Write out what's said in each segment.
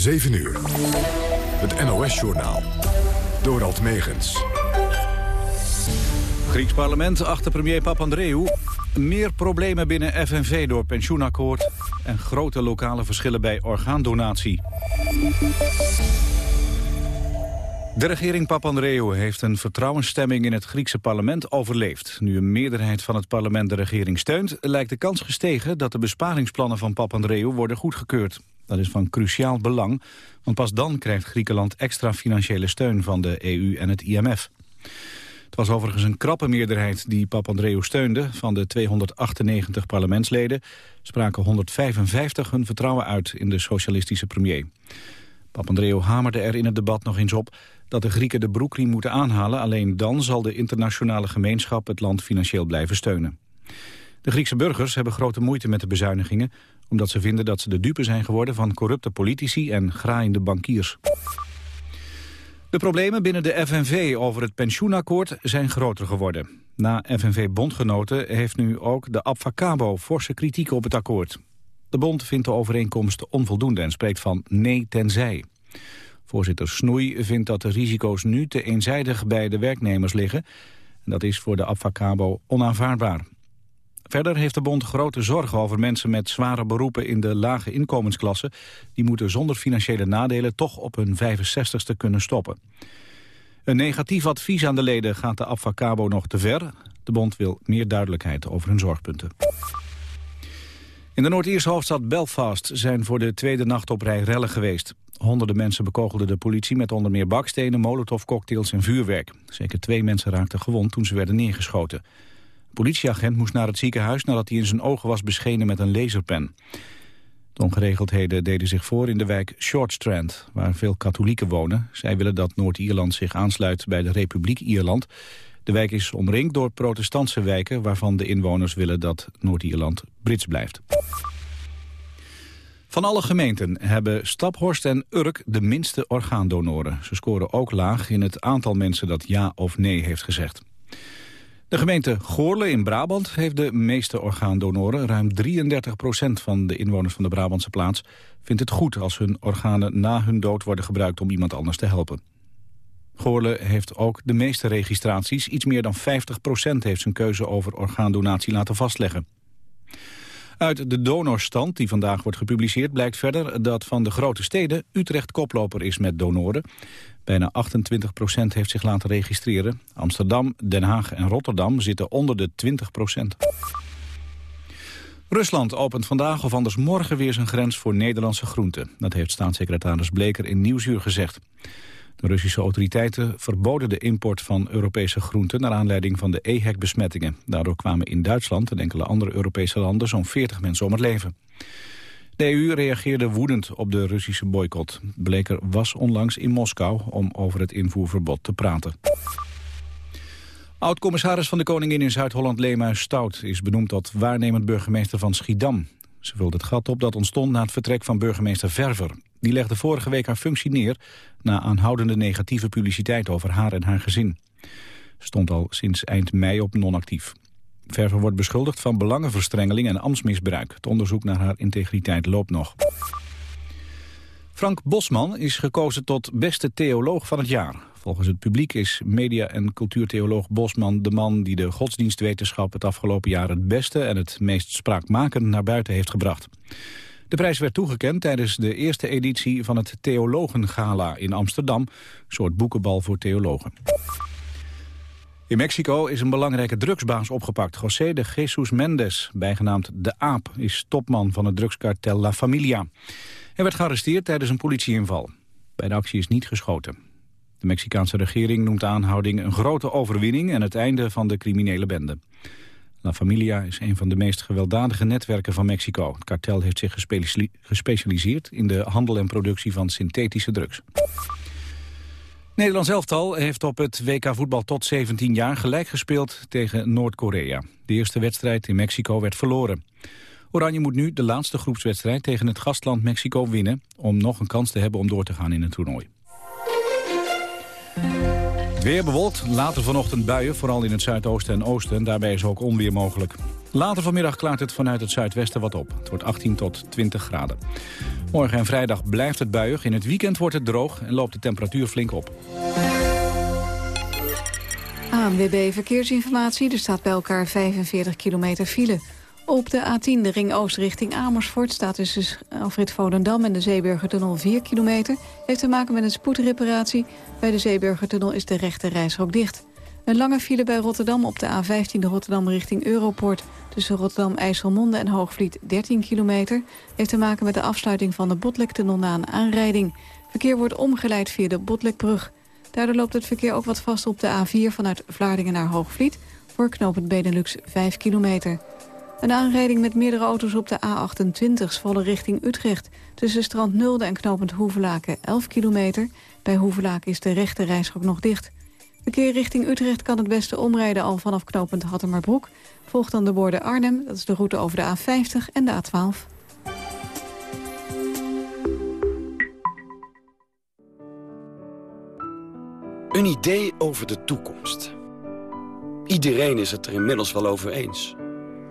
7 uur. Het NOS-journaal. Dorald Megens. Grieks parlement achter premier Papandreou. Meer problemen binnen FNV door pensioenakkoord... en grote lokale verschillen bij orgaandonatie. De regering Papandreou heeft een vertrouwensstemming in het Griekse parlement overleefd. Nu een meerderheid van het parlement de regering steunt... lijkt de kans gestegen dat de besparingsplannen van Papandreou worden goedgekeurd. Dat is van cruciaal belang, want pas dan krijgt Griekenland extra financiële steun van de EU en het IMF. Het was overigens een krappe meerderheid die Papandreou steunde. Van de 298 parlementsleden spraken 155 hun vertrouwen uit in de socialistische premier. Papandreou hamerde er in het debat nog eens op dat de Grieken de broekriem moeten aanhalen. Alleen dan zal de internationale gemeenschap het land financieel blijven steunen. De Griekse burgers hebben grote moeite met de bezuinigingen... omdat ze vinden dat ze de dupe zijn geworden van corrupte politici en graaiende bankiers. De problemen binnen de FNV over het pensioenakkoord zijn groter geworden. Na FNV-bondgenoten heeft nu ook de Abfacabo forse kritiek op het akkoord. De bond vindt de overeenkomst onvoldoende en spreekt van nee tenzij. Voorzitter Snoei vindt dat de risico's nu te eenzijdig bij de werknemers liggen. En dat is voor de Abfacabo onaanvaardbaar. Verder heeft de bond grote zorgen over mensen met zware beroepen in de lage inkomensklasse. Die moeten zonder financiële nadelen toch op hun 65ste kunnen stoppen. Een negatief advies aan de leden gaat de Abfacabo nog te ver. De bond wil meer duidelijkheid over hun zorgpunten. In de Noord-Ierse hoofdstad Belfast zijn voor de tweede nacht op rij rellen geweest. Honderden mensen bekogelden de politie met onder meer bakstenen, molotovcocktails en vuurwerk. Zeker twee mensen raakten gewond toen ze werden neergeschoten. Een politieagent moest naar het ziekenhuis nadat hij in zijn ogen was beschenen met een laserpen. De ongeregeldheden deden zich voor in de wijk Shortstrand, waar veel katholieken wonen. Zij willen dat Noord-Ierland zich aansluit bij de Republiek Ierland. De wijk is omringd door protestantse wijken... waarvan de inwoners willen dat Noord-Ierland Brits blijft. Van alle gemeenten hebben Staphorst en Urk de minste orgaandonoren. Ze scoren ook laag in het aantal mensen dat ja of nee heeft gezegd. De gemeente Goorle in Brabant heeft de meeste orgaandonoren. Ruim 33 procent van de inwoners van de Brabantse plaats vindt het goed... als hun organen na hun dood worden gebruikt om iemand anders te helpen. Goorle heeft ook de meeste registraties. Iets meer dan 50 procent heeft zijn keuze over orgaandonatie laten vastleggen. Uit de donorstand die vandaag wordt gepubliceerd blijkt verder dat van de grote steden Utrecht koploper is met donoren. Bijna 28 procent heeft zich laten registreren. Amsterdam, Den Haag en Rotterdam zitten onder de 20 procent. Rusland opent vandaag of anders morgen weer zijn grens voor Nederlandse groenten. Dat heeft staatssecretaris Bleker in Nieuwsuur gezegd. De Russische autoriteiten verboden de import van Europese groenten... naar aanleiding van de EHEC-besmettingen. Daardoor kwamen in Duitsland en enkele andere Europese landen... zo'n 40 mensen om het leven. De EU reageerde woedend op de Russische boycott. Bleker was onlangs in Moskou om over het invoerverbod te praten. Oud-commissaris van de Koningin in Zuid-Holland Leemuis Stout... is benoemd tot waarnemend burgemeester van Schiedam. Ze vult het gat op dat ontstond na het vertrek van burgemeester Verver. Die legde vorige week haar functie neer... na aanhoudende negatieve publiciteit over haar en haar gezin. Stond al sinds eind mei op non-actief. Verver wordt beschuldigd van belangenverstrengeling en ambtsmisbruik. Het onderzoek naar haar integriteit loopt nog. Frank Bosman is gekozen tot beste theoloog van het jaar. Volgens het publiek is media- en cultuurtheoloog Bosman de man die de godsdienstwetenschap het afgelopen jaar het beste en het meest spraakmakend naar buiten heeft gebracht. De prijs werd toegekend tijdens de eerste editie van het Theologengala in Amsterdam, een soort boekenbal voor theologen. In Mexico is een belangrijke drugsbaas opgepakt. José de Jesus Mendes, bijgenaamd De Aap, is topman van het drugskartel La Familia. Hij werd gearresteerd tijdens een politieinval. Bij de actie is niet geschoten. De Mexicaanse regering noemt de aanhouding een grote overwinning... en het einde van de criminele bende. La Familia is een van de meest gewelddadige netwerken van Mexico. Het kartel heeft zich gespecialiseerd in de handel en productie van synthetische drugs. Nederlands elftal heeft op het WK voetbal tot 17 jaar gelijk gespeeld tegen Noord-Korea. De eerste wedstrijd in Mexico werd verloren. Oranje moet nu de laatste groepswedstrijd tegen het gastland Mexico winnen... om nog een kans te hebben om door te gaan in het toernooi. Weer bewolkt, later vanochtend buien, vooral in het zuidoosten en oosten. Daarbij is ook onweer mogelijk. Later vanmiddag klaart het vanuit het zuidwesten wat op. Het wordt 18 tot 20 graden. Morgen en vrijdag blijft het buiig. In het weekend wordt het droog en loopt de temperatuur flink op. ANWB Verkeersinformatie. Er staat bij elkaar 45 kilometer file. Op de A10, de ring oost richting Amersfoort... staat tussen Alfred Volendam en de Zeeburgertunnel 4 kilometer. Heeft te maken met een spoedreparatie. Bij de Zeeburgertunnel is de rechte reisrook dicht. Een lange file bij Rotterdam op de A15 Rotterdam richting Europort. Tussen Rotterdam, IJsselmonde en Hoogvliet 13 kilometer. Heeft te maken met de afsluiting van de Botlektunnel na een aanrijding. Verkeer wordt omgeleid via de Botlekbrug. Daardoor loopt het verkeer ook wat vast op de A4 vanuit Vlaardingen naar Hoogvliet. Voor knooppunt Benelux 5 kilometer. Een aanrijding met meerdere auto's op de A28 volle richting Utrecht. Tussen Strand Nulde en knooppunt Hoevelaken 11 kilometer. Bij Hoevelaken is de rechte reisschok nog dicht. Verkeer richting Utrecht kan het beste omrijden al vanaf knooppunt Hattemerbroek. Volgt dan de borden Arnhem, dat is de route over de A50 en de A12. Een idee over de toekomst. Iedereen is het er inmiddels wel over eens.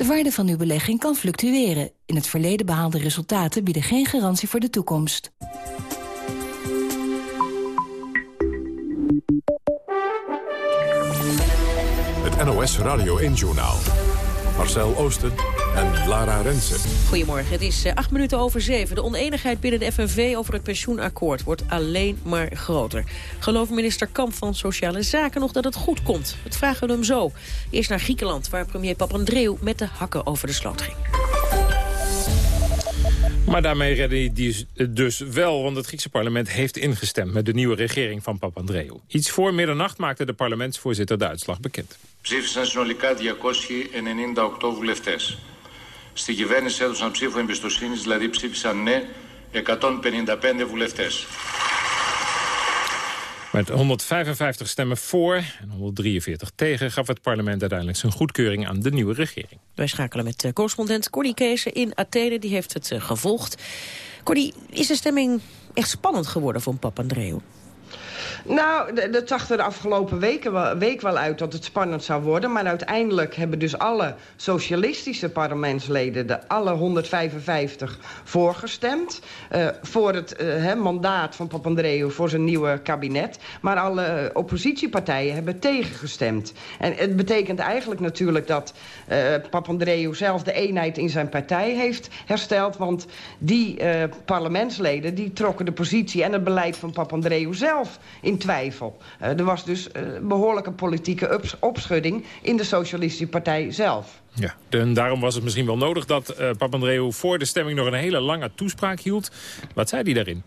De waarde van uw belegging kan fluctueren. In het verleden behaalde resultaten bieden geen garantie voor de toekomst. Het NOS Radio 1-journaal. Marcel Oosten en Lara Rensen. Goedemorgen, het is eh, acht minuten over zeven. De oneenigheid binnen de FNV over het pensioenakkoord wordt alleen maar groter. Gelooft minister Kamp van Sociale Zaken nog dat het goed komt? Dat vragen we hem zo. Eerst naar Griekenland, waar premier Papandreou met de hakken over de sloot ging. Maar daarmee redde hij die dus wel, want het Griekse parlement heeft ingestemd met de nieuwe regering van Papandreou. Iets voor middernacht maakte de parlementsvoorzitter de uitslag bekend. Ψήφισαν συνολικά 298 βουλευτές. Στη κυβέρνηση έδωσαν ψήφο εμπιστοσύνη, δηλαδή ψήφισαν ναι 155 βουλευτές. Met 155 stemmen voor en 143 tegen gaf het parlement uiteindelijk zijn goedkeuring aan de nieuwe regering. Wij schakelen met uh, correspondent Corny Kees in Athene, die heeft het uh, gevolgd. Corny, is de stemming echt spannend geworden voor Papandreou? Nou, dat zag er de afgelopen weken wel, week wel uit dat het spannend zou worden. Maar uiteindelijk hebben dus alle socialistische parlementsleden... de alle 155 voorgestemd. Uh, voor het uh, mandaat van Papandreou voor zijn nieuwe kabinet. Maar alle oppositiepartijen hebben tegengestemd. En het betekent eigenlijk natuurlijk dat uh, Papandreou zelf de eenheid in zijn partij heeft hersteld. Want die parlementsleden die trokken de positie en het beleid van Papandreou zelf in twijfel. Uh, er was dus uh, behoorlijke politieke opschudding in de Socialistische Partij zelf. Ja, en daarom was het misschien wel nodig dat uh, Papandreou voor de stemming nog een hele lange toespraak hield. Wat zei hij daarin?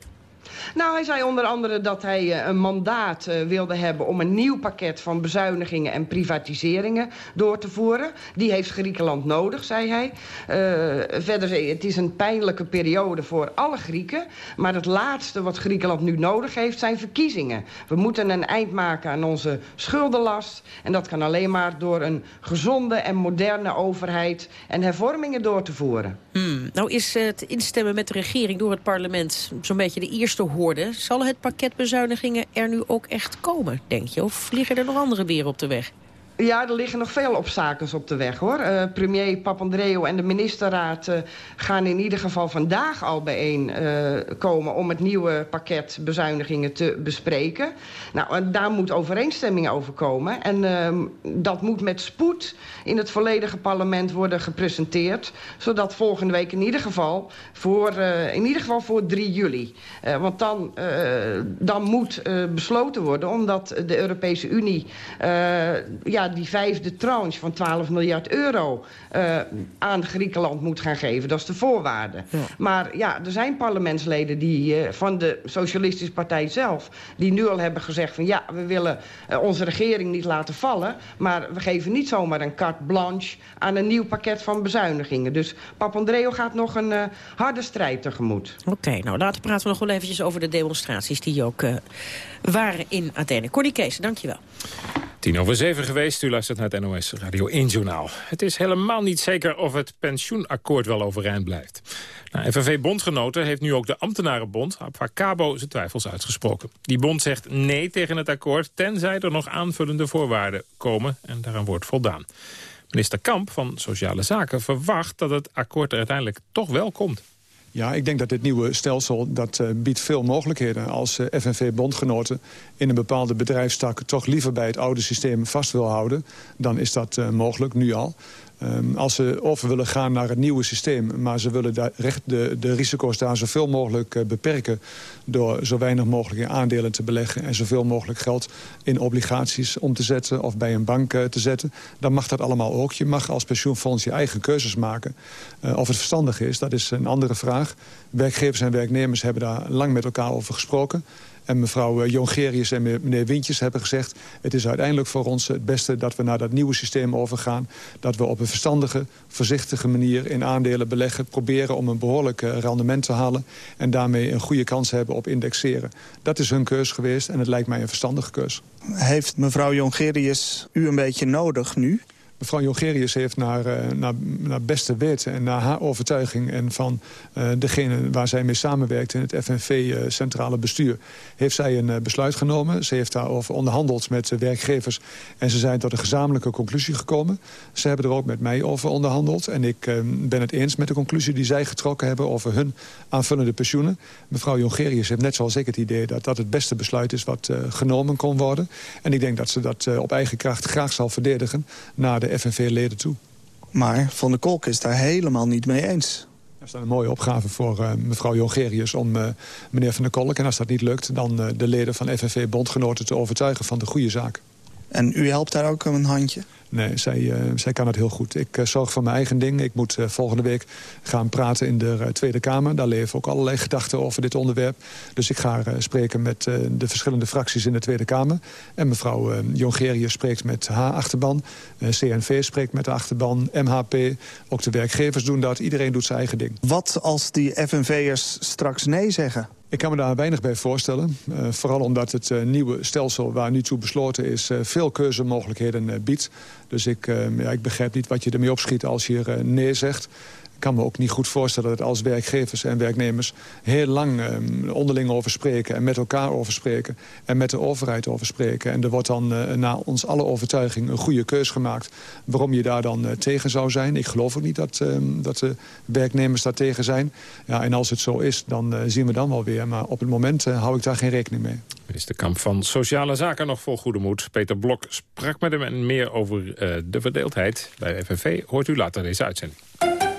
Nou, hij zei onder andere dat hij een mandaat wilde hebben... om een nieuw pakket van bezuinigingen en privatiseringen door te voeren. Die heeft Griekenland nodig, zei hij. Uh, verder, het is een pijnlijke periode voor alle Grieken. Maar het laatste wat Griekenland nu nodig heeft, zijn verkiezingen. We moeten een eind maken aan onze schuldenlast. En dat kan alleen maar door een gezonde en moderne overheid... en hervormingen door te voeren. Hmm. Nou is het instemmen met de regering door het parlement... zo'n beetje de eerste hoorde. Zal het pakket bezuinigingen er nu ook echt komen, denk je? Of liggen er nog andere beren op de weg? Ja, er liggen nog veel obstakels op de weg, hoor. Uh, premier Papandreou en de ministerraad uh, gaan in ieder geval vandaag al bijeen uh, komen... om het nieuwe pakket bezuinigingen te bespreken. Nou, daar moet overeenstemming over komen. En ehm, dat moet met spoed in het volledige parlement worden gepresenteerd... zodat volgende week in ieder geval voor, in ieder geval voor 3 juli. want dan, dan moet besloten worden, omdat de Europese Unie... ja, die vijfde tranche van 12 miljard euro uh, aan Griekenland moet gaan geven. Dat is de voorwaarde. Maar ja, er zijn parlementsleden die, uh, van de Socialistische Partij zelf... die nu al hebben gezegd van ja, we willen uh, onze regering niet laten vallen... maar we geven niet zomaar een carte blanche aan een nieuw pakket van bezuinigingen. Dus Papandreou gaat nog een harde strijd tegemoet. Oké, okay, nou laten we praten we nog wel eventjes over de demonstraties... die ook waren in Athene. Corny Kees, dankjewel. Tien over zeven geweest, u luistert naar het NOS Radio 1 Journaal. Het is helemaal niet zeker of het pensioenakkoord wel overeind blijft. Nou, FNV-bondgenoten heeft nu ook de ambtenarenbond, Cabo, zijn twijfels uitgesproken. Die bond zegt nee tegen het akkoord, tenzij er nog aanvullende voorwaarden komen. En daaraan wordt voldaan. Minister Kamp van Sociale Zaken verwacht dat het akkoord er uiteindelijk toch wel komt. Ja, ik denk dat dit nieuwe stelsel dat uh, biedt veel mogelijkheden. Als uh, FNV-bondgenoten in een bepaalde bedrijfstak... toch liever bij het oude systeem vast wil houden... dan is dat uh, mogelijk, nu al. Um, als ze over willen gaan naar het nieuwe systeem... maar ze willen daar recht de, de risico's daar zoveel mogelijk uh, beperken... door zo weinig mogelijk in aandelen te beleggen... en zoveel mogelijk geld in obligaties om te zetten... of bij een bank uh, te zetten, dan mag dat allemaal ook. Je mag als pensioenfonds je eigen keuzes maken. Uh, of het verstandig is, dat is een andere vraag. Werkgevers en werknemers hebben daar lang met elkaar over gesproken... En mevrouw eh, Jongerius en meneer Wintjes hebben gezegd... het is uiteindelijk voor ons het beste dat we naar dat nieuwe systeem overgaan. Dat we op een verstandige, voorzichtige manier in aandelen beleggen... proberen om een behoorlijk eh, rendement te halen... en daarmee een goede kans hebben op indexeren. Dat is hun keus geweest en het lijkt mij een verstandige keus. Heeft mevrouw Jongerius u een beetje nodig nu? Mevrouw Jongerius heeft naar, uh, naar, naar beste wet en naar haar overtuiging... en van uh, degene waar zij mee samenwerkt in het FNV-centrale uh, bestuur... heeft zij een besluit genomen. Ze heeft daarover onderhandeld met werkgevers... en ze zijn tot een gezamenlijke conclusie gekomen. Ze hebben er ook met mij over onderhandeld. En ik ben het eens met de conclusie die zij getrokken hebben... over hun aanvullende pensioenen. Mevrouw Jongerius heeft net zoals ik het idee... dat dat het beste besluit is wat genomen kon worden. En ik denk dat ze dat op eigen kracht graag zal verdedigen... naar de FNV-leden toe. Maar Van der Kolk is daar helemaal niet mee eens. Dat is een mooie opgave voor uh, mevrouw Jongerius om uh, meneer Van der Kolk... en als dat niet lukt, dan uh, de leden van FNV-bondgenoten te overtuigen van de goede zaak. En u helpt daar ook een handje? Nee, zij, uh, zij kan het heel goed. Ik uh, zorg voor mijn eigen ding. Ik moet uh, volgende week gaan praten in de Tweede Kamer. Daar leven ook allerlei gedachten over dit onderwerp. Dus ik ga spreken met de verschillende fracties in de Tweede Kamer. En mevrouw Jongerius spreekt met haar achterban. CNV spreekt met de achterban. MHP, ook de werkgevers doen dat. Iedereen doet zijn eigen ding. Wat als die FNV'ers straks nee zeggen? Ik kan me daar weinig bij voorstellen. Uh, vooral omdat het uh, nieuwe stelsel waar nu toe besloten is... Uh, veel keuzemogelijkheden biedt. Dus ik, ja, ik begrijp niet wat je ermee opschiet als je er nee zegt kan me ook niet goed voorstellen dat als werkgevers en werknemers... heel lang um, onderling over spreken en met elkaar over spreken... en met de overheid over spreken. En er wordt dan uh, na ons alle overtuiging een goede keus gemaakt... waarom je daar dan uh, tegen zou zijn. Ik geloof ook niet dat, uh, dat de werknemers daar tegen zijn. Ja, en als het zo is, dan uh, zien we dan wel weer. Maar op het moment hou ik daar geen rekening mee. Minister Kamp van Sociale Zaken nog vol goede moed. Peter Blok sprak met hem en meer over de verdeeldheid bij FNV. Hoort u later deze uitzending.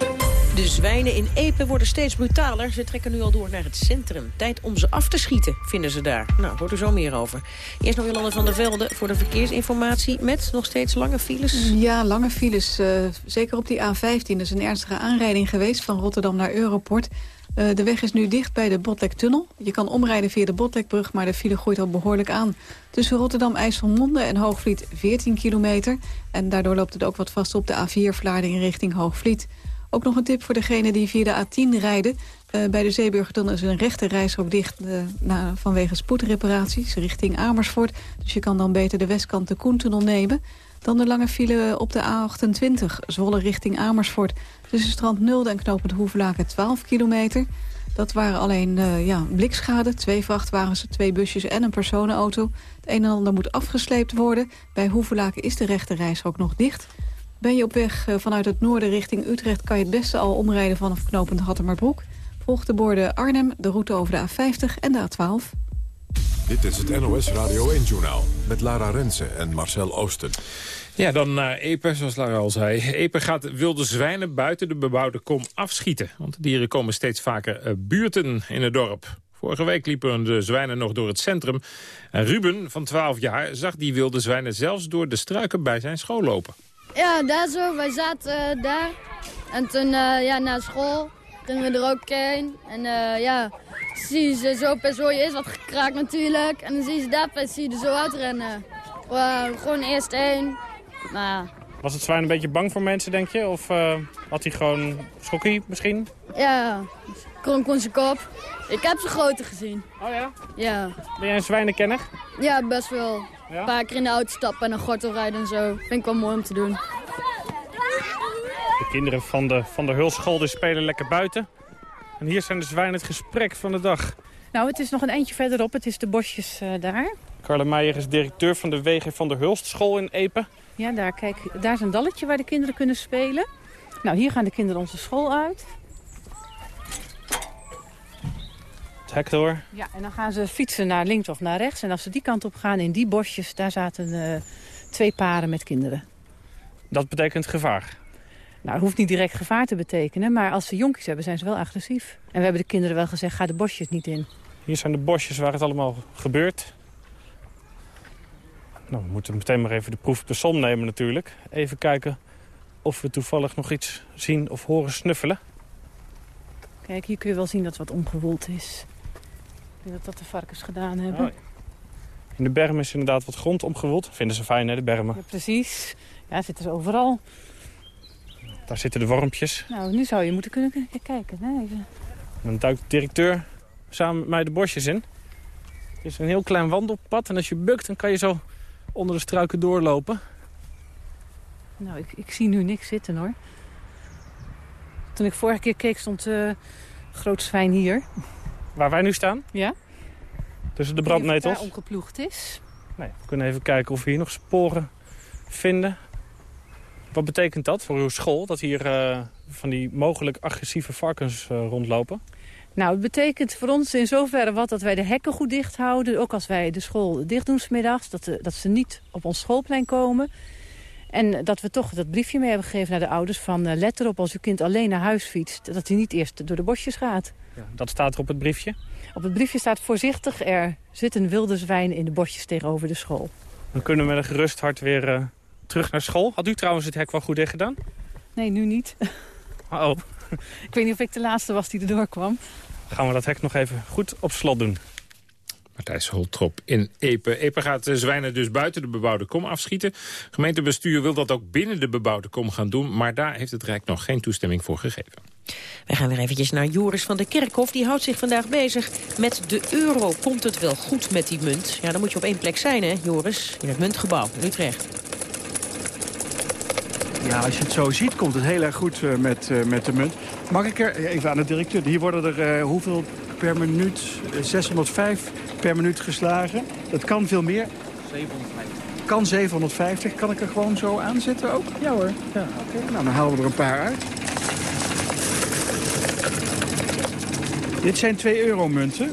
De zwijnen in Epen worden steeds brutaler. Ze trekken nu al door naar het centrum. Tijd om ze af te schieten, vinden ze daar. Nou, hoort er zo meer over. Eerst nog Jolande van der Velde voor de verkeersinformatie... met nog steeds lange files. Ja, lange files. Uh, zeker op die A15 is een ernstige aanrijding geweest... van Rotterdam naar Europort. Uh, de weg is nu dicht bij de Botlektunnel. Je kan omrijden via de Botlekbrug, maar de file groeit al behoorlijk aan. Tussen Rotterdam, IJsselmonde en Hoogvliet 14 kilometer. En daardoor loopt het ook wat vast op de A4 Vlaardingen richting Hoogvliet. Ook nog een tip voor degenen die via de A10 rijden. Uh, bij de Zeeburgertunnel is een rechte reis ook dicht uh, na, vanwege spoedreparaties richting Amersfoort. Dus je kan dan beter de westkant de Koentunnel nemen. Dan de lange file op de A28, Zwolle richting Amersfoort. Tussen Strand Nulde en knooppunt Hoevelaken 12 kilometer. Dat waren alleen uh, ja, blikschade, twee vrachtwagens, twee busjes en een personenauto. Het een en ander moet afgesleept worden. Bij Hoevelaken is de rechte reis ook nog dicht. Ben je op weg uh, vanuit het noorden richting Utrecht... kan je het beste al omrijden vanaf knooppunt Hattemerbroek. Volg de borden Arnhem, de route over de A50 en de A12. Dit is het NOS Radio 1-journaal met Lara Rensen en Marcel Oosten. Ja, dan naar Epe, zoals Lara al zei. Epe gaat wilde zwijnen buiten de bebouwde kom afschieten. Want de dieren komen steeds vaker uh, buurten in het dorp. Vorige week liepen de zwijnen nog door het centrum. En Ruben, van 12 jaar, zag die wilde zwijnen zelfs door de struiken bij zijn school lopen. Ja, daar zo. Wij zaten uh, daar. En toen uh, ja, naar school gingen we er ook heen. En ja, zie je ze zo per zo. Je is wat gekraakt natuurlijk. En dan zie je ze daar zie je er zo uitrennen. Wow, gewoon eerst één. Maar... Was het zwijn een beetje bang voor mensen, denk je? Of uh, had hij gewoon schokkie misschien? Ja, kronk kon zijn kop. Ik heb ze groter gezien. Oh ja? Ja. Ben jij een zwijnenkenner? Ja, best wel. Ja? Een paar keer in de auto stappen en een gortel rijden en zo. Vind ik wel mooi om te doen. De kinderen van de, van de Hulschool die spelen lekker buiten. En hier zijn de zwijnen het gesprek van de dag. Nou, het is nog een eindje verderop. Het is de bosjes uh, daar. Carla Meijer is directeur van de WG van der Hulstschool in Epe. Ja, daar, kijk, daar is een dalletje waar de kinderen kunnen spelen. Nou, hier gaan de kinderen onze school uit. Door. Ja, en dan gaan ze fietsen naar links of naar rechts. En als ze die kant op gaan, in die bosjes, daar zaten uh, twee paren met kinderen. Dat betekent gevaar? Nou, het hoeft niet direct gevaar te betekenen, maar als ze jonkies hebben, zijn ze wel agressief. En we hebben de kinderen wel gezegd, ga de bosjes niet in. Hier zijn de bosjes waar het allemaal gebeurt. Nou, we moeten meteen maar even de proef op de som nemen natuurlijk. Even kijken of we toevallig nog iets zien of horen snuffelen. Kijk, hier kun je wel zien dat wat omgewoeld is. Denk dat dat de varkens gedaan hebben. Oh, in de berm is inderdaad wat grond omgewoeld. Vinden ze fijn, hè, de bermen? Ja, precies. Ja, zitten ze overal. Daar zitten de wormpjes. Nou, nu zou je moeten kunnen kijken. Hè? Even. Dan duikt de directeur samen met mij de bosjes in. Het is een heel klein wandelpad en als je bukt, dan kan je zo onder de struiken doorlopen. Nou, ik, ik zie nu niks zitten hoor. Toen ik vorige keer keek stond uh, groot zwijn hier. Waar wij nu staan? Ja. Tussen de brandnetels? Waar omgeploegd is. Nee, we kunnen even kijken of we hier nog sporen vinden. Wat betekent dat voor uw school? Dat hier uh, van die mogelijk agressieve varkens uh, rondlopen? Nou, het betekent voor ons in zoverre wat dat wij de hekken goed dicht houden. Ook als wij de school dicht doen smiddags. Dat, de, dat ze niet op ons schoolplein komen. En dat we toch dat briefje mee hebben gegeven naar de ouders van... Uh, let erop als uw kind alleen naar huis fietst. Dat hij niet eerst door de bosjes gaat. Ja, dat staat er op het briefje? Op het briefje staat voorzichtig. Er zit een wilde zwijn in de bosjes tegenover de school. Dan kunnen we met een gerust hart weer uh, terug naar school. Had u trouwens het hek wel goed dicht gedaan? Nee, nu niet. Oh. Ik weet niet of ik de laatste was die erdoor kwam gaan we dat hek nog even goed op slot doen. Matthijs Holtrop in Epe. Epe gaat de zwijnen dus buiten de bebouwde kom afschieten. Gemeentebestuur wil dat ook binnen de bebouwde kom gaan doen... maar daar heeft het Rijk nog geen toestemming voor gegeven. Wij gaan weer eventjes naar Joris van der Kerkhof. Die houdt zich vandaag bezig met de euro. Komt het wel goed met die munt? Ja, dan moet je op één plek zijn, hè, Joris? In het muntgebouw in Utrecht. Ja, als je het zo ziet, komt het heel erg goed uh, met, uh, met de munt. Mag ik er, even aan de directeur, hier worden er uh, hoeveel per minuut? 605 per minuut geslagen. Dat kan veel meer. 750. Kan 750. Kan ik er gewoon zo aanzetten ook? Ja hoor. Ja. Okay, nou dan halen we er een paar uit. Dit zijn 2 euro munten.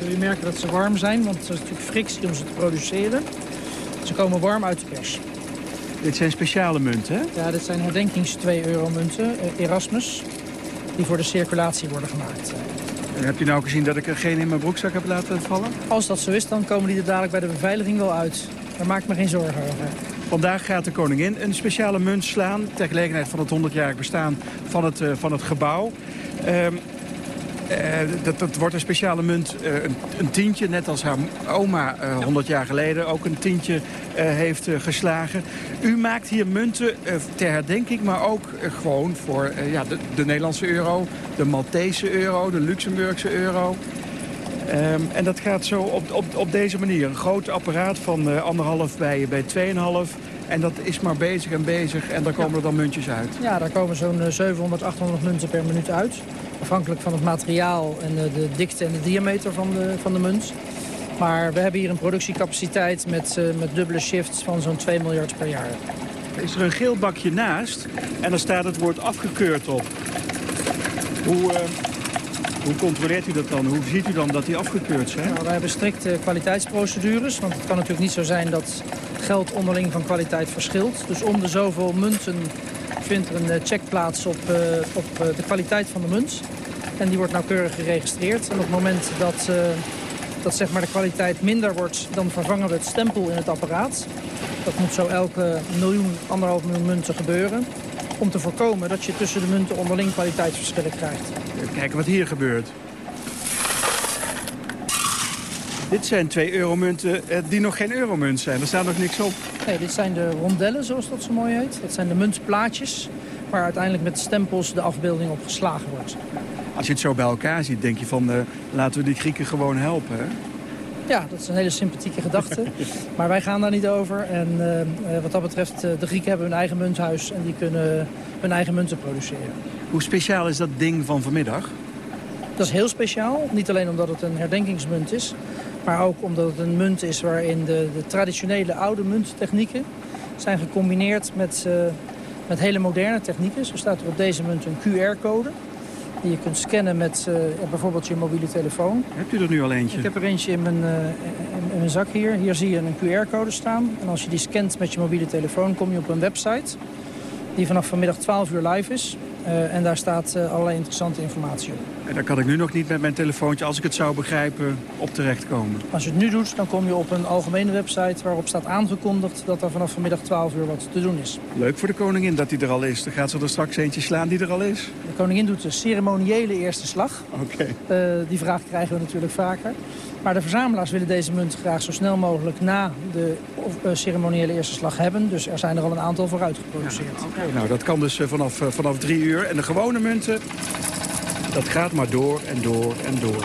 Zul je merken dat ze warm zijn, want het is natuurlijk frictie om ze te produceren. Ze komen warm uit de pers. Dit zijn speciale munten, hè? Ja, dit zijn herdenkings 2 euro munten, Erasmus, die voor de circulatie worden gemaakt. En hebt u nou gezien dat ik er geen in mijn broekzak heb laten vallen? Als dat zo is, dan komen die er dadelijk bij de beveiliging wel uit. Daar maak ik me geen zorgen over. Vandaag gaat de koningin een speciale munt slaan... ter gelegenheid van het 100-jarig bestaan van het, uh, van het gebouw. Um, dat, dat wordt een speciale munt, een, een, tientje, net als haar oma 100 jaar geleden ook een tientje heeft geslagen. U maakt hier munten ter herdenking, maar ook gewoon voor ja, de, de, Nederlandse euro, de Maltese euro, de Luxemburgse euro. Um, en dat gaat zo op, op, op deze manier. Een groot apparaat van anderhalf bij, bij 2,5. En dat is maar bezig en bezig en daar komen er dan muntjes uit. Ja, daar komen zo'n 700, 800 munten per minuut uit. Afhankelijk van het materiaal en de, de dikte en de diameter van de, van de munt. Maar we hebben hier een productiecapaciteit met, uh, met dubbele shifts van zo'n 2 miljard per jaar. Is er een geel bakje naast en dan staat het woord afgekeurd op. Hoe, uh, hoe controleert u dat dan? Hoe ziet u dan dat die afgekeurd zijn? Nou, wij hebben strikte kwaliteitsprocedures. Want het kan natuurlijk niet zo zijn dat geld onderling van kwaliteit verschilt. Dus om de zoveel munten vindt er een eh, check plaats op, op uh, de kwaliteit van de munt. En die wordt nauwkeurig geregistreerd. En op het moment dat, dat zeg maar de kwaliteit minder wordt... dan vervangen we het stempel in het apparaat. Dat moet zo elke miljoen, anderhalf miljoen munten gebeuren om te voorkomen dat je tussen de munten onderling kwaliteitsverschillen krijgt. Even kijken wat hier gebeurt. Dit zijn twee euromunten eh, die nog geen euromunt zijn. Er staat nog niks op. Nee, dit zijn de rondellen, zoals dat zo mooi heet. Dat zijn de muntplaatjes waar uiteindelijk met stempels de afbeelding op geslagen wordt. Als je het zo bij elkaar ziet, denk je van uh, laten we die Grieken gewoon helpen. Hè? Ja, dat is een hele sympathieke gedachte. maar wij gaan daar niet over. En uh, wat dat betreft, de Grieken hebben hun eigen munthuis en die kunnen hun eigen munten produceren. Hoe speciaal is dat ding van vanmiddag? Dat is heel speciaal. Niet alleen omdat het een herdenkingsmunt is, maar ook omdat het een munt is waarin de, de traditionele oude munttechnieken zijn gecombineerd met, uh, met hele moderne technieken. Zo staat er op deze munt een QR-code die je kunt scannen met uh, bijvoorbeeld je mobiele telefoon. Hebt u er nu al eentje? Ik heb er eentje in mijn, uh, in, in, mijn zak hier. Hier zie je een QR-code staan. En als je die scant met je mobiele telefoon kom je op een website die vanaf vanmiddag 12 uur live is. En daar staat allerlei interessante informatie op. En daar kan ik nu nog niet met mijn telefoontje, als ik het zou begrijpen, op terechtkomen? Als je het nu doet, dan kom je op een algemene website waarop staat aangekondigd dat er vanaf vanmiddag 12 uur wat te doen is. Leuk voor de koningin dat hij er al is. Dan gaat ze er straks eentje slaan die er al is. De koningin doet de ceremoniële eerste slag. Oké. Okay. Uh, die vraag krijgen we natuurlijk vaker. Maar de verzamelaars willen deze munt graag zo snel mogelijk na de uh, ceremoniële eerste slag hebben. Dus er zijn er al een aantal vooruit geproduceerd. Ja, okay. Nou, dat kan dus uh, vanaf, vanaf drie uur. En de gewone munten, dat gaat maar door en door en door.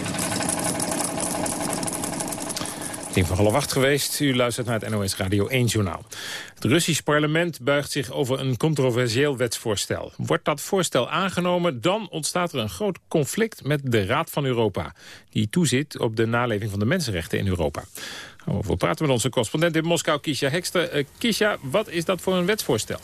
Tien van half geweest. U luistert naar het NOS Radio 1 Journaal. Het Russisch parlement buigt zich over een controversieel wetsvoorstel. Wordt dat voorstel aangenomen, dan ontstaat er een groot conflict met de Raad van Europa. Die toezit op de naleving van de mensenrechten in Europa. Over praten we met onze correspondent in Moskou, Kisha Hekster. Uh, Kisha, wat is dat voor een wetsvoorstel?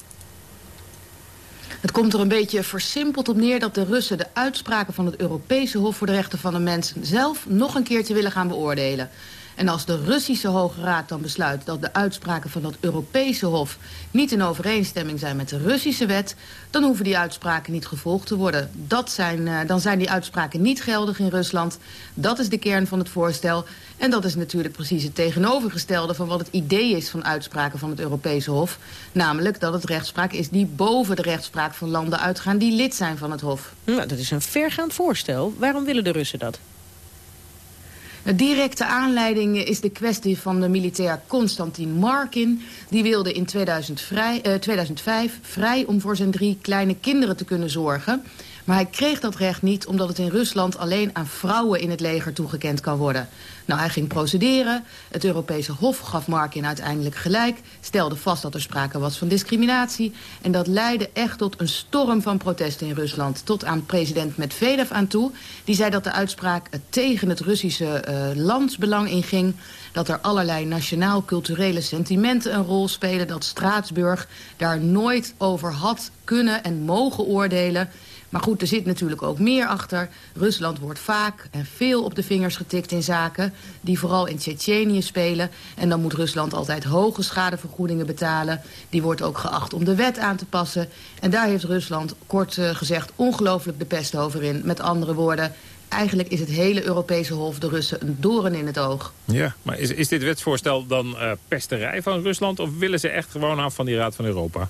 Het komt er een beetje versimpeld op neer dat de Russen de uitspraken van het Europese Hof voor de Rechten van de Mens zelf nog een keertje willen gaan beoordelen. En als de Russische Hoge Raad dan besluit dat de uitspraken van dat Europese Hof niet in overeenstemming zijn met de Russische wet, dan hoeven die uitspraken niet gevolgd te worden. Dat zijn, uh, dan zijn die uitspraken niet geldig in Rusland. Dat is de kern van het voorstel. En dat is natuurlijk precies het tegenovergestelde van wat het idee is van uitspraken van het Europese Hof. Namelijk dat het rechtspraak is die boven de rechtspraak van landen uitgaan die lid zijn van het Hof. Nou, dat is een vergaand voorstel. Waarom willen de Russen dat? Directe aanleiding is de kwestie van de militair Konstantin Markin. Die wilde in 2000 vrij, uh, 2005 vrij om voor zijn drie kleine kinderen te kunnen zorgen. Maar hij kreeg dat recht niet omdat het in Rusland alleen aan vrouwen in het leger toegekend kan worden. Nou, hij ging procederen. Het Europese Hof gaf Markin uiteindelijk gelijk. Stelde vast dat er sprake was van discriminatie. En dat leidde echt tot een storm van protesten in Rusland. Tot aan president Medvedev aan toe. Die zei dat de uitspraak tegen het Russische uh, landsbelang inging. Dat er allerlei nationaal-culturele sentimenten een rol spelen. Dat Straatsburg daar nooit over had kunnen en mogen oordelen. Maar goed, er zit natuurlijk ook meer achter. Rusland wordt vaak en veel op de vingers getikt in zaken... die vooral in Tsjetsjenië spelen. En dan moet Rusland altijd hoge schadevergoedingen betalen. Die wordt ook geacht om de wet aan te passen. En daar heeft Rusland kort uh, gezegd ongelooflijk de pest over in. Met andere woorden, eigenlijk is het hele Europese Hof de Russen een doorn in het oog. Ja, maar is, is dit wetsvoorstel dan uh, pesterij van Rusland... of willen ze echt gewoon af van die Raad van Europa?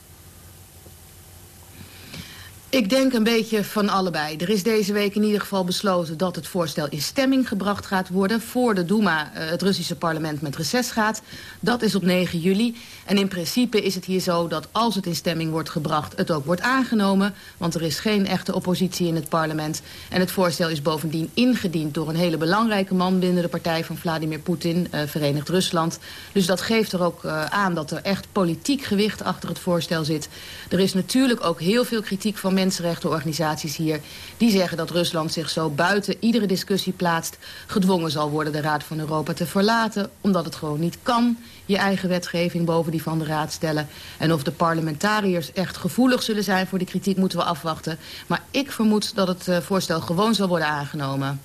Ik denk een beetje van allebei. Er is deze week in ieder geval besloten dat het voorstel in stemming gebracht gaat worden... voor de Duma uh, het Russische parlement met reces gaat. Dat is op 9 juli. En in principe is het hier zo dat als het in stemming wordt gebracht... het ook wordt aangenomen, want er is geen echte oppositie in het parlement. En het voorstel is bovendien ingediend door een hele belangrijke man... binnen de partij van Vladimir Poetin, uh, Verenigd Rusland. Dus dat geeft er ook uh, aan dat er echt politiek gewicht achter het voorstel zit. Er is natuurlijk ook heel veel kritiek van mensenrechtenorganisaties hier... die zeggen dat Rusland zich zo buiten iedere discussie plaatst... gedwongen zal worden de Raad van Europa te verlaten... omdat het gewoon niet kan je eigen wetgeving boven die van de Raad stellen. En of de parlementariërs echt gevoelig zullen zijn voor die kritiek moeten we afwachten. Maar ik vermoed dat het uh, voorstel gewoon zal worden aangenomen.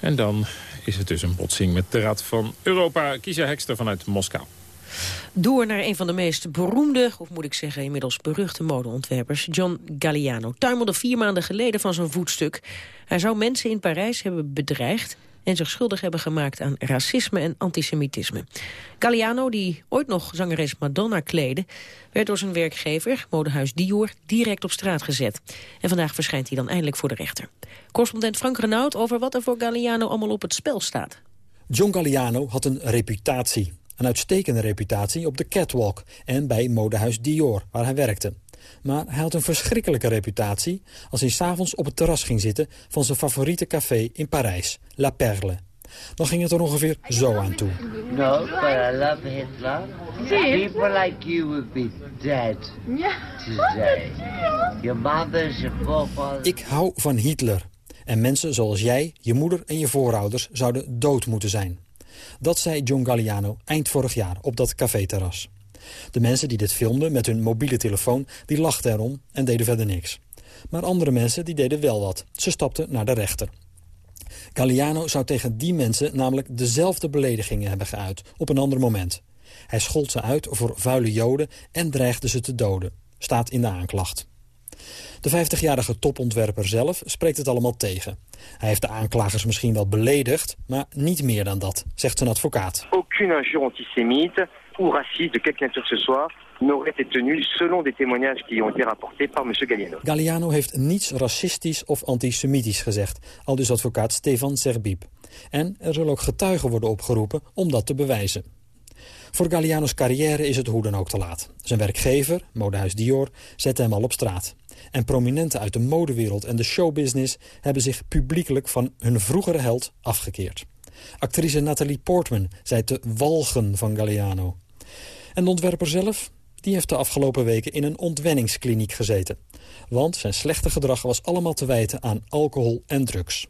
En dan is het dus een botsing met de Raad van Europa. Kiesja Hekster vanuit Moskou. Door naar een van de meest beroemde, of moet ik zeggen inmiddels beruchte modeontwerpers, John Galliano. Tuimelde vier maanden geleden van zijn voetstuk. Hij zou mensen in Parijs hebben bedreigd en zich schuldig hebben gemaakt aan racisme en antisemitisme. Galliano, die ooit nog zangeres Madonna kleedde, werd door zijn werkgever, modehuis Dior, direct op straat gezet. En vandaag verschijnt hij dan eindelijk voor de rechter. Correspondent Frank Renaud over wat er voor Galliano allemaal op het spel staat. John Galliano had een reputatie. Een uitstekende reputatie op de catwalk en bij modehuis Dior, waar hij werkte. Maar hij had een verschrikkelijke reputatie als hij s'avonds op het terras ging zitten van zijn favoriete café in Parijs, La Perle. Dan ging het er ongeveer zo aan toe. No, but I love Hitler. People like you would be dead today. Your mothers, your forefathers... Ik hou van Hitler. En mensen zoals jij, je moeder en je voorouders zouden dood moeten zijn. Dat zei John Galliano eind vorig jaar op dat caféterras. De mensen die dit filmden met hun mobiele telefoon, die lachten erom en deden verder niks. Maar andere mensen die deden wel wat. Ze stapten naar de rechter. Galliano zou tegen die mensen namelijk dezelfde beledigingen hebben geuit, op een ander moment. Hij schold ze uit voor vuile joden en dreigde ze te doden. Staat in de aanklacht. De 50-jarige topontwerper zelf spreekt het allemaal tegen. Hij heeft de aanklagers misschien wel beledigd, maar niet meer dan dat, zegt zijn advocaat. Aucune injure antisémite ou raciste de quelque nature ce soir n'aurait été tenu selon des témoignages qui ont été rapportés par M. Galliano. Galliano heeft niets racistisch of antisemitisch gezegd, al dus advocaat Stefan Zerbib. En er zullen ook getuigen worden opgeroepen om dat te bewijzen. Voor Galliano's carrière is het hoe dan ook te laat. Zijn werkgever, modehuis Dior, zette hem al op straat. En prominenten uit de modewereld en de showbusiness... hebben zich publiekelijk van hun vroegere held afgekeerd. Actrice Natalie Portman zei te walgen van Galliano. En de ontwerper zelf? Die heeft de afgelopen weken in een ontwenningskliniek gezeten. Want zijn slechte gedrag was allemaal te wijten aan alcohol en drugs.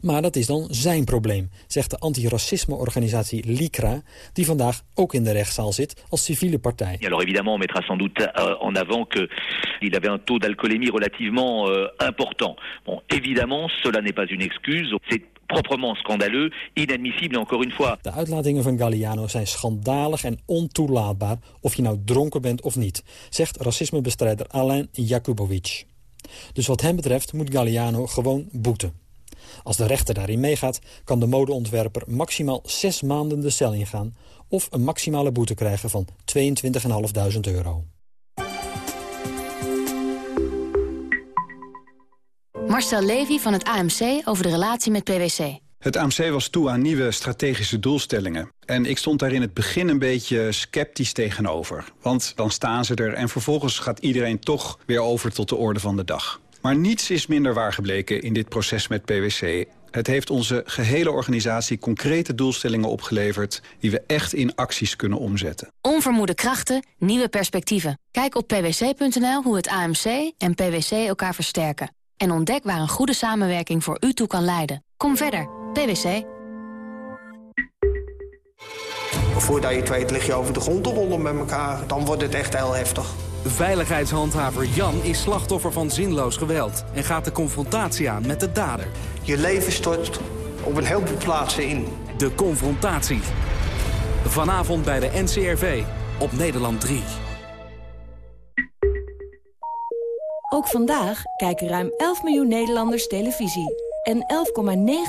Maar dat is dan zijn probleem, zegt de antiracisme-organisatie LICRA... die vandaag ook in de rechtszaal zit als civiele partij. Alors évidemment, on mettra sans doute euh, en avant qu'il avait un taux d'alcoolémie relativement euh, important. Bon, évidemment, cela n'est pas une excuse. C'est proprement scandaleux, inadmissible encore une fois. De uitlatingen van Galliano zijn schandalig en ontoelaatbaar... of je nou dronken bent of niet, zegt racismebestrijder Alain Jakubovic. Dus wat hem betreft moet Galliano gewoon boeten. Als de rechter daarin meegaat, kan de modeontwerper maximaal zes maanden de cel ingaan... of een maximale boete krijgen van 22.500 euro. Marcel Levy van het AMC over de relatie met PwC. Het AMC was toe aan nieuwe strategische doelstellingen. En ik stond daar in het begin een beetje sceptisch tegenover. Want dan staan ze er en vervolgens gaat iedereen toch weer over tot de orde van de dag. Maar niets is minder waar gebleken in dit proces met PwC. Het heeft onze gehele organisatie concrete doelstellingen opgeleverd... die we echt in acties kunnen omzetten. Onvermoede krachten, nieuwe perspectieven. Kijk op pwc.nl hoe het AMC en PwC elkaar versterken. En ontdek waar een goede samenwerking voor u toe kan leiden. Kom verder. PwC. Voordat je het weet lig je over de grond te rollen met elkaar. Dan wordt het echt heel heftig. Veiligheidshandhaver Jan is slachtoffer van zinloos geweld... en gaat de confrontatie aan met de dader. Je leven stort op een heleboel plaatsen in. De confrontatie. Vanavond bij de NCRV op Nederland 3. Ook vandaag kijken ruim 11 miljoen Nederlanders televisie. En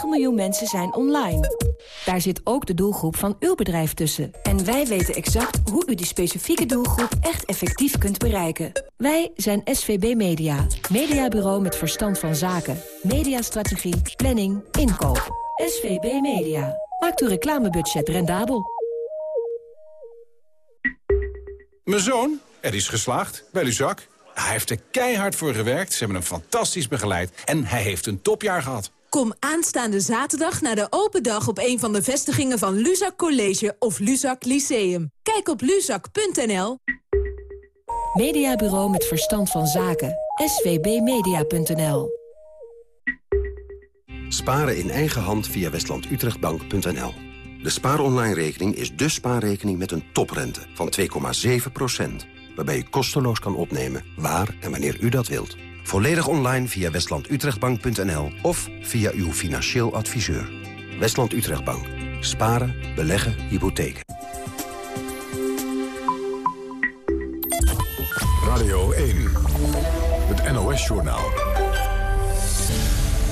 11,9 miljoen mensen zijn online. Daar zit ook de doelgroep van uw bedrijf tussen. En wij weten exact hoe u die specifieke doelgroep echt effectief kunt bereiken. Wij zijn SVB Media. Mediabureau met verstand van zaken. Mediastrategie, planning, inkoop. SVB Media. Maakt uw reclamebudget rendabel. Mijn zoon, er is geslaagd bij Luzak. Hij heeft er keihard voor gewerkt, ze hebben hem fantastisch begeleid... en hij heeft een topjaar gehad. Kom aanstaande zaterdag naar de open dag op een van de vestigingen van Luzak College of Luzak Lyceum. Kijk op luzak.nl. Mediabureau met verstand van zaken. svbmedia.nl Sparen in eigen hand via westlandutrechtbank.nl. De spaaronline-rekening is de spaarrekening met een toprente van 2,7 waarbij u kosteloos kan opnemen waar en wanneer u dat wilt. Volledig online via westlandutrechtbank.nl of via uw financieel adviseur. Westland Utrechtbank. Sparen, beleggen, hypotheken. Radio 1. Het NOS-journaal.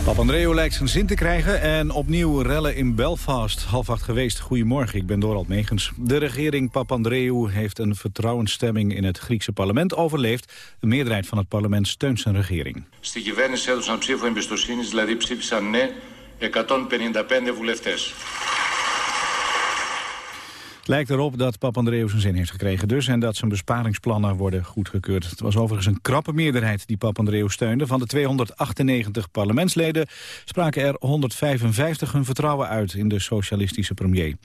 Papandreou lijkt zijn zin te krijgen en opnieuw rellen in Belfast. Half acht geweest. Goedemorgen, ik ben Dorald Megens. De regering Papandreou heeft een vertrouwensstemming in het Griekse parlement overleefd. Een meerderheid van het parlement steunt zijn regering. Στη κυβέρνηση έδωσαν ψήφο εμπιστοσύνης, δηλαδή ψήφισαν ναι 155 βουλευτές. Het lijkt erop dat Papandreou zijn zin heeft gekregen dus... en dat zijn besparingsplannen worden goedgekeurd. Het was overigens een krappe meerderheid die Papandreou steunde. Van de 298 parlementsleden spraken er 155 hun vertrouwen uit... in de socialistische premier.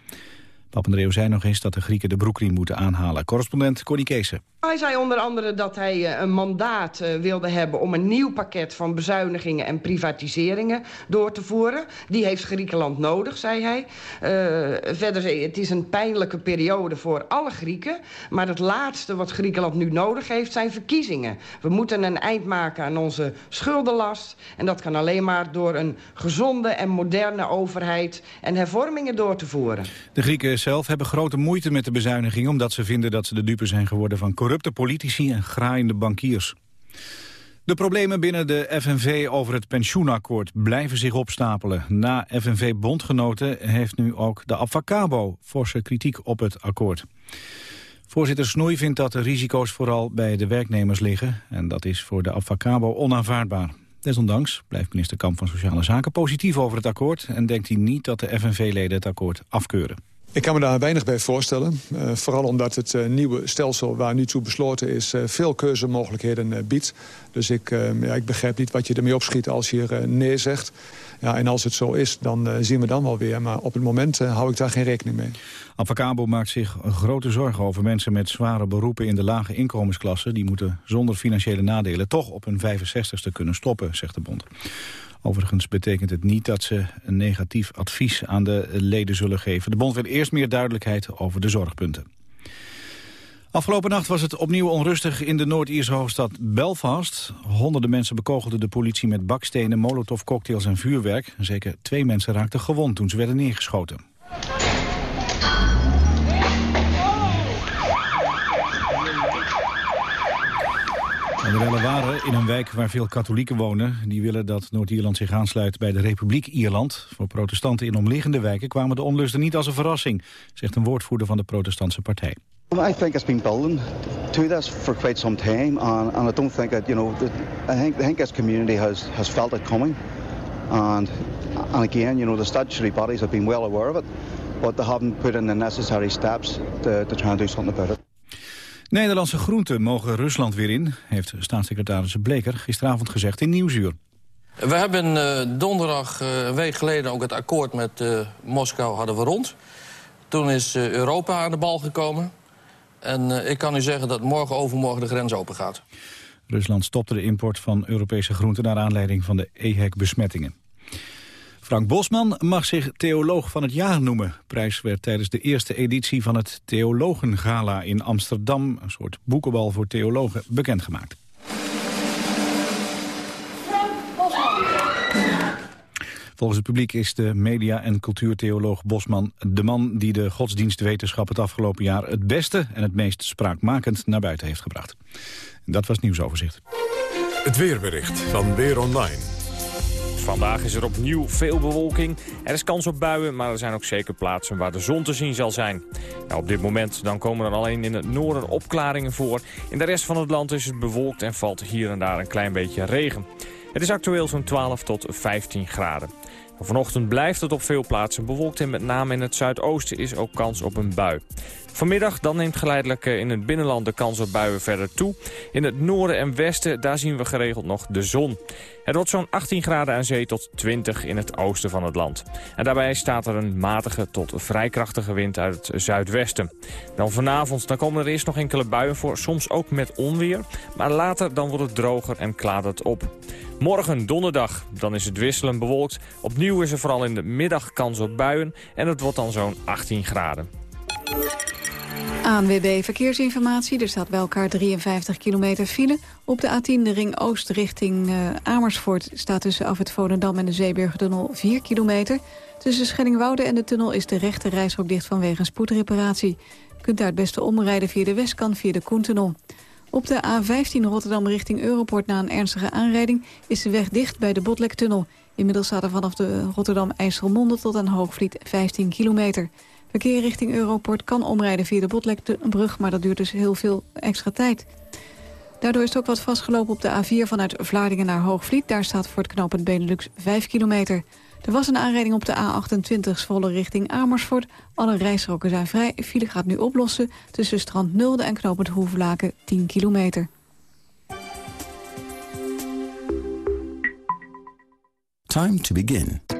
Papandreou zei nog eens dat de Grieken de broekriem moeten aanhalen. Correspondent Connie Kees. Hij zei onder andere dat hij eh, een mandaat eh, wilde hebben... om een nieuw pakket van bezuinigingen en privatiseringen door te voeren. Die heeft Griekenland nodig, zei hij. Uh, verder, het is een pijnlijke periode voor alle Grieken. Maar het laatste wat Griekenland nu nodig heeft zijn verkiezingen. We moeten een eind maken aan onze schuldenlast. En dat kan alleen maar door een gezonde en moderne overheid... en hervormingen door te voeren. De Grieken zelf hebben grote moeite met de bezuinigingen... omdat ze vinden dat ze de dupe zijn geworden van corrupte politici en graaiende bankiers. De problemen binnen de FNV over het pensioenakkoord blijven zich opstapelen. Na FNV-bondgenoten heeft nu ook de Avacabo forse kritiek op het akkoord. Voorzitter Snoei vindt dat de risico's vooral bij de werknemers liggen... en dat is voor de Avacabo onaanvaardbaar. Desondanks blijft minister Kamp van Sociale Zaken positief over het akkoord... en denkt hij niet dat de FNV-leden het akkoord afkeuren. Ik kan me daar weinig bij voorstellen. Uh, vooral omdat het uh, nieuwe stelsel waar nu toe besloten is... Uh, veel keuzemogelijkheden biedt. Dus ik, ja, ik begrijp niet wat je ermee opschiet als je hier nee zegt. Ja, en als het zo is, dan zien we dan wel weer. Maar op het moment hou ik daar geen rekening mee. Avacabo maakt zich grote zorgen over mensen met zware beroepen... in de lage inkomensklasse. Die moeten zonder financiële nadelen toch op hun 65ste kunnen stoppen, zegt de bond. Overigens betekent het niet dat ze een negatief advies aan de leden zullen geven. De bond wil eerst meer duidelijkheid over de zorgpunten. Afgelopen nacht was het opnieuw onrustig in de Noord-Ierse hoofdstad Belfast. Honderden mensen bekogelden de politie met bakstenen, molotovcocktails en vuurwerk. Zeker twee mensen raakten gewond toen ze werden neergeschoten. De rellen waren in een wijk waar veel katholieken wonen. Die willen dat Noord-Ierland zich aansluit bij de Republiek Ierland. Voor protestanten in omliggende wijken kwamen de onlusten niet als een verrassing, zegt een woordvoerder van de protestantse partij. I think it's been building to this for quite some time, and, and I don't think that you know, the, I think I think community has has felt it coming, and and again, you know, the statutory bodies have been well aware of it, but they haven't put in the necessary steps to, to try and do something about it. Nederlandse groenten mogen Rusland weer in, heeft staatssecretaris Bleker gisteravond gezegd in Nieuwsuur. We hebben uh, donderdag, uh, een week geleden, ook het akkoord met uh, Moskou hadden we rond. Toen is Europa aan de bal gekomen. En ik kan u zeggen dat morgen overmorgen de grens open gaat. Rusland stopte de import van Europese groenten naar aanleiding van de EHEC-besmettingen. Frank Bosman mag zich theoloog van het jaar noemen. prijs werd tijdens de eerste editie van het Theologengala in Amsterdam... een soort boekenbal voor theologen bekendgemaakt. Volgens het publiek is de media- en cultuurtheoloog Bosman de man die de godsdienstwetenschap het afgelopen jaar het beste en het meest spraakmakend naar buiten heeft gebracht. En dat was het nieuwsoverzicht. Het weerbericht van Weer Online. Vandaag is er opnieuw veel bewolking. Er is kans op buien, maar er zijn ook zeker plaatsen waar de zon te zien zal zijn. Nou, op dit moment dan komen er alleen in het noorden opklaringen voor. In de rest van het land is het bewolkt en valt hier en daar een klein beetje regen. Het is actueel zo'n 12 tot 15 graden. Vanochtend blijft het op veel plaatsen bewolkt en met name in het zuidoosten is ook kans op een bui. Vanmiddag dan neemt geleidelijk eh, in het binnenland de kans op buien verder toe. In het noorden en westen daar zien we geregeld nog de zon. Het wordt zo'n 18 graden aan zee tot 20 in het oosten van het land. En daarbij staat er een matige tot vrij krachtige wind uit het zuidwesten. Dan vanavond dan komen er eerst nog enkele buien voor, soms ook met onweer. Maar later dan wordt het droger en klaart het op. Morgen donderdag, dan is het wisselend bewolkt. Opnieuw is er vooral in de middag kans op buien en het wordt dan zo'n 18 graden. ANWB Verkeersinformatie. Er staat bij elkaar 53 kilometer file. Op de A10 de ring oost richting uh, Amersfoort... staat tussen af het en de Zeeburgertunnel 4 kilometer. Tussen Schellingwoude en de tunnel is de rechte reishok dicht vanwege een spoedreparatie. Je kunt daar het beste omrijden via de westkant via de Koentunnel. Op de A15 Rotterdam richting Europort na een ernstige aanrijding... is de weg dicht bij de Botlektunnel. Inmiddels staat er vanaf de Rotterdam-IJsselmonde tot aan Hoogvliet 15 kilometer... Verkeer richting Europort kan omrijden via de Botlekbrug... maar dat duurt dus heel veel extra tijd. Daardoor is het ook wat vastgelopen op de A4 vanuit Vlaardingen naar Hoogvliet. Daar staat voor het knooppunt Benelux 5 kilometer. Er was een aanrijding op de A28 volle richting Amersfoort. Alle rijstroken zijn vrij. File gaat nu oplossen tussen Strand Nulde en knooppunt Hoevelaken 10 kilometer. Time to begin.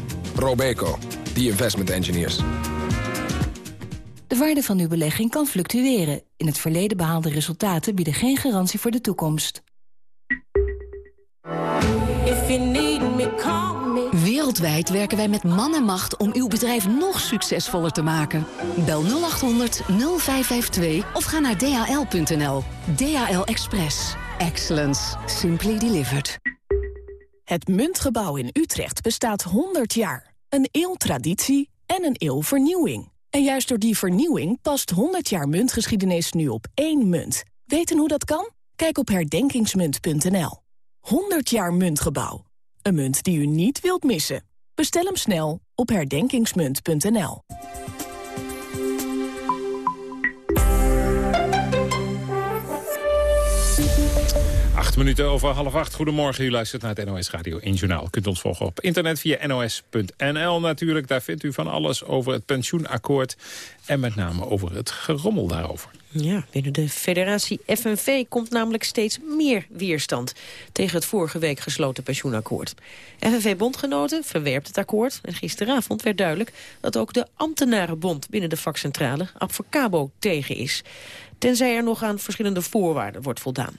Robeco, the investment engineers. De waarde van uw belegging kan fluctueren. In het verleden behaalde resultaten bieden geen garantie voor de toekomst. Wereldwijd werken wij met man en macht om uw bedrijf nog succesvoller te maken. Bel 0800 0552 of ga naar dhl.nl. DHL Express. Excellence. Simply delivered. Het Muntgebouw in Utrecht bestaat 100 jaar. Een eeuw traditie en een eeuw vernieuwing. En juist door die vernieuwing past 100 jaar muntgeschiedenis nu op één munt. Weten hoe dat kan? Kijk op herdenkingsmunt.nl. 100 jaar Muntgebouw. Een munt die u niet wilt missen. Bestel hem snel op herdenkingsmunt.nl. Acht minuten over half acht. Goedemorgen, u luistert naar het NOS Radio 1 Journaal. U kunt ons volgen op internet via nos.nl natuurlijk. Daar vindt u van alles over het pensioenakkoord en met name over het gerommel daarover. Ja, binnen de federatie FNV komt namelijk steeds meer weerstand... tegen het vorige week gesloten pensioenakkoord. FNV-bondgenoten verwerpt het akkoord... en gisteravond werd duidelijk dat ook de ambtenarenbond... binnen de vakcentrale Abfacabo tegen is tenzij er nog aan verschillende voorwaarden wordt voldaan.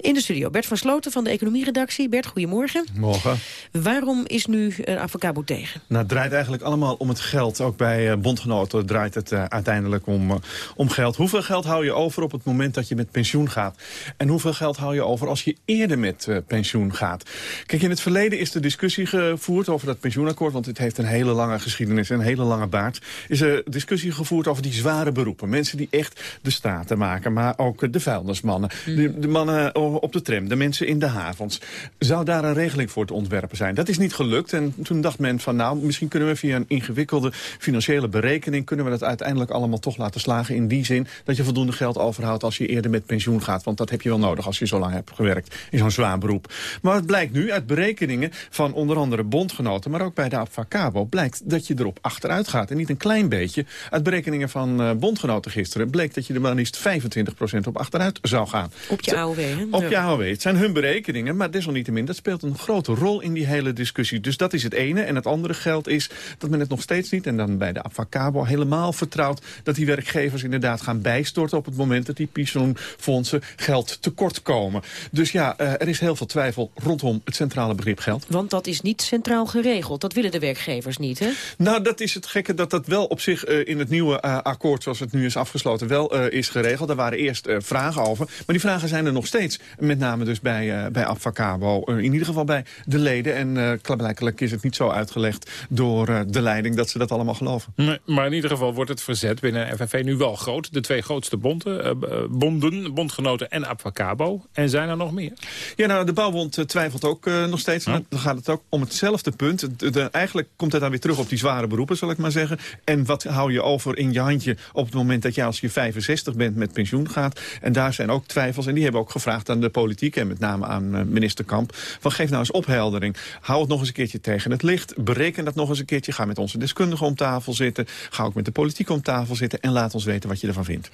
In de studio Bert van Sloten van de economieredactie. Bert, goedemorgen. Morgen. Waarom is nu een advocabo tegen? Nou, het draait eigenlijk allemaal om het geld. Ook bij uh, bondgenoten draait het uh, uiteindelijk om, uh, om geld. Hoeveel geld hou je over op het moment dat je met pensioen gaat? En hoeveel geld hou je over als je eerder met pensioen gaat? Kijk, in het verleden is de discussie gevoerd over dat pensioenakkoord... want het heeft een hele lange geschiedenis en een hele lange baard. Is er discussie gevoerd over die zware beroepen. Mensen die echt de staten maken, maar ook de vuilnismannen. Mm. De, de mannen uh, op de tram, de mensen in de havens. Zou daar een regeling voor te ontwerpen zijn? Dat is niet gelukt. En toen dacht men van nou, misschien kunnen we via een ingewikkelde financiële berekening... kunnen we dat uiteindelijk allemaal toch laten slagen in die zin... dat je voldoende geld overhoudt als je eerder met pensioen gaat. Want dat heb je wel nodig als je zo lang hebt gewerkt in zo'n zwaar beroep. Maar het blijkt nu uit berekeningen van onder andere bondgenoten... maar ook bij de Abfacabo blijkt dat je erop achteruit gaat. En niet een klein beetje. Uit berekeningen van uh, bondgenoten gisteren bleek dat je er maar liefst 25% op achteruit zou gaan. Op je AOW, hè? Op je AOW. Het zijn hun berekeningen, maar desalniettemin... dat speelt een grote rol in die hele discussie. Dus dat is het ene. En het andere geld is dat men het nog steeds niet... en dan bij de Avacabo helemaal vertrouwt... dat die werkgevers inderdaad gaan bijstorten... op het moment dat die pensioenfondsen geld tekort komen. Dus ja, uh, er is heel veel twijfel rondom het centrale begrip geld. Want dat is niet centraal geregeld. Dat willen de werkgevers niet, hè? Nou, dat is het gekke dat dat wel op zich uh, in het nieuwe uh, akkoord... zoals het nu is afgesloten, wel is geregeld. Daar waren eerst vragen over. Maar die vragen zijn er nog steeds. Met name dus bij, bij Abfacabo. in ieder geval bij de leden. En blijkbaar is het niet zo uitgelegd door de leiding... dat ze dat allemaal geloven. Nee, maar in ieder geval wordt het verzet binnen FNV nu wel groot. De twee grootste bonden, bonden bondgenoten en Abfacabo. En zijn er nog meer? Ja, nou, de Bouwbond twijfelt ook nog steeds. Dan gaat het ook om hetzelfde punt. De, eigenlijk komt het dan weer terug op die zware beroepen, zal ik maar zeggen. En wat hou je over in je handje op het moment dat je als je 65 bent met pensioen gaat. En daar zijn ook twijfels. En die hebben ook gevraagd aan de politiek en met name aan uh, minister Kamp. Van geef nou eens opheldering. Hou het nog eens een keertje tegen het licht. Bereken dat nog eens een keertje. Ga met onze deskundigen om tafel zitten. Ga ook met de politiek om tafel zitten. En laat ons weten wat je ervan vindt.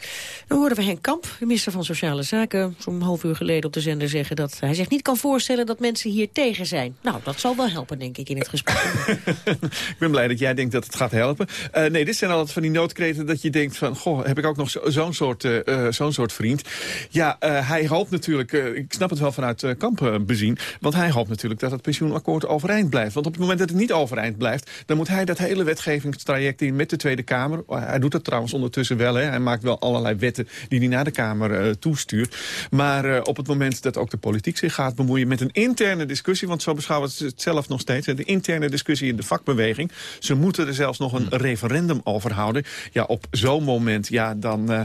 Dan hoorden we Henk Kamp, minister van Sociale Zaken, zo'n half uur geleden op de zender zeggen dat hij zich niet kan voorstellen dat mensen hier tegen zijn. Nou, dat zal wel helpen, denk ik, in het gesprek. ik ben blij dat jij denkt dat het gaat helpen. Uh, nee, dit zijn altijd van die noodkreten dat je denkt van... goh, heb ik ook nog zo'n zo soort, uh, zo'n soort vriend. Ja, uh, hij hoopt natuurlijk, ik snap het wel vanuit Kamp bezien... want hij hoopt natuurlijk dat het pensioenakkoord overeind blijft. Want op het moment dat het niet overeind blijft... dan moet hij dat hele wetgevingstraject in met de Tweede Kamer. Hij doet dat trouwens ondertussen wel. Hè. Hij maakt wel allerlei wetten die hij naar de Kamer toestuurt. Maar op het moment dat ook de politiek zich gaat bemoeien met een interne discussie... want zo beschouwen ze het zelf nog steeds... de interne discussie in de vakbeweging. Ze moeten er zelfs nog een referendum over houden. Ja, op zo'n moment, ja, dan uh,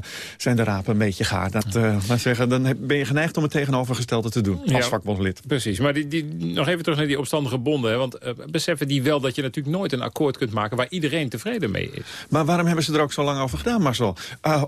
zijn de rapen een beetje gaar. Dat, uh, maar zeggen, dan ben je geneigd om het tegenovergestelde te doen als ja, vakbondslid. Precies, maar die, die, nog even terug naar die opstandige bonden. Hè, want uh, beseffen die wel dat je natuurlijk nooit een akkoord kunt maken... waar iedereen tevreden mee is. Maar waarom hebben ze er ook zo lang over gedaan, Marcel?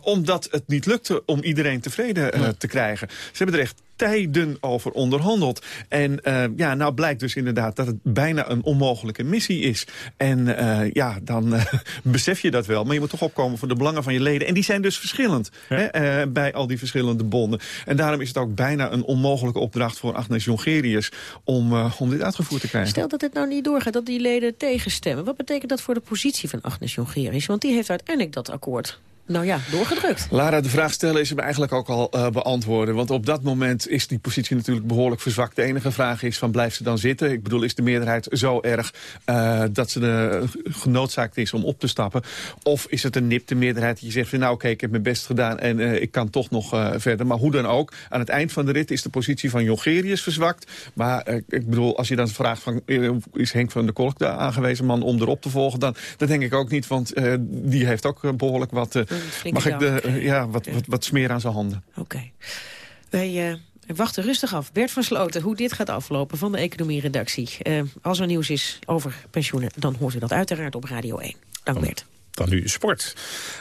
omdat het niet lukte om iedereen tevreden te krijgen. Ze hebben er echt tijden over onderhandeld. En uh, ja, nou blijkt dus inderdaad dat het bijna een onmogelijke missie is. En uh, ja, dan uh, besef je dat wel. Maar je moet toch opkomen voor de belangen van je leden. En die zijn dus verschillend ja. hè, bij al die verschillende bonden. En daarom is het ook bijna een onmogelijke opdracht voor Agnes Jongerius... om, om dit uitgevoerd te krijgen. Stel dat dit nou niet doorgaat, dat die leden tegenstemmen. Wat betekent dat voor de positie van Agnes Jongerius? Want die heeft uiteindelijk dat akkoord nou ja, doorgedrukt. Lara, de vraag stellen is hem eigenlijk ook al uh, beantwoorden. Want op dat moment is die positie natuurlijk behoorlijk verzwakt. De enige vraag is van blijft ze dan zitten? Ik bedoel, is de meerderheid zo erg uh, dat ze de, genoodzaakt is om op te stappen? Of is het een nipte meerderheid die zegt van nou oké, ik heb mijn best gedaan en uh, ik kan toch nog verder. Maar hoe dan ook, aan het eind van de rit is de positie van Jongerius verzwakt. Maar ik bedoel, als je dan vraagt van is Henk van der Kolk de aangewezen man om erop te volgen? Dan dat denk ik ook niet, want die heeft ook behoorlijk wat Mag ik de, uh, ja, wat, wat, wat smeer aan zijn handen? Oké. Okay. Wij uh, wachten rustig af. Bert van Sloten, hoe dit gaat aflopen van de economie-redactie. Uh, als er nieuws is over pensioenen, dan hoort u dat uiteraard op Radio 1. Dank Bert. Dan nu sport.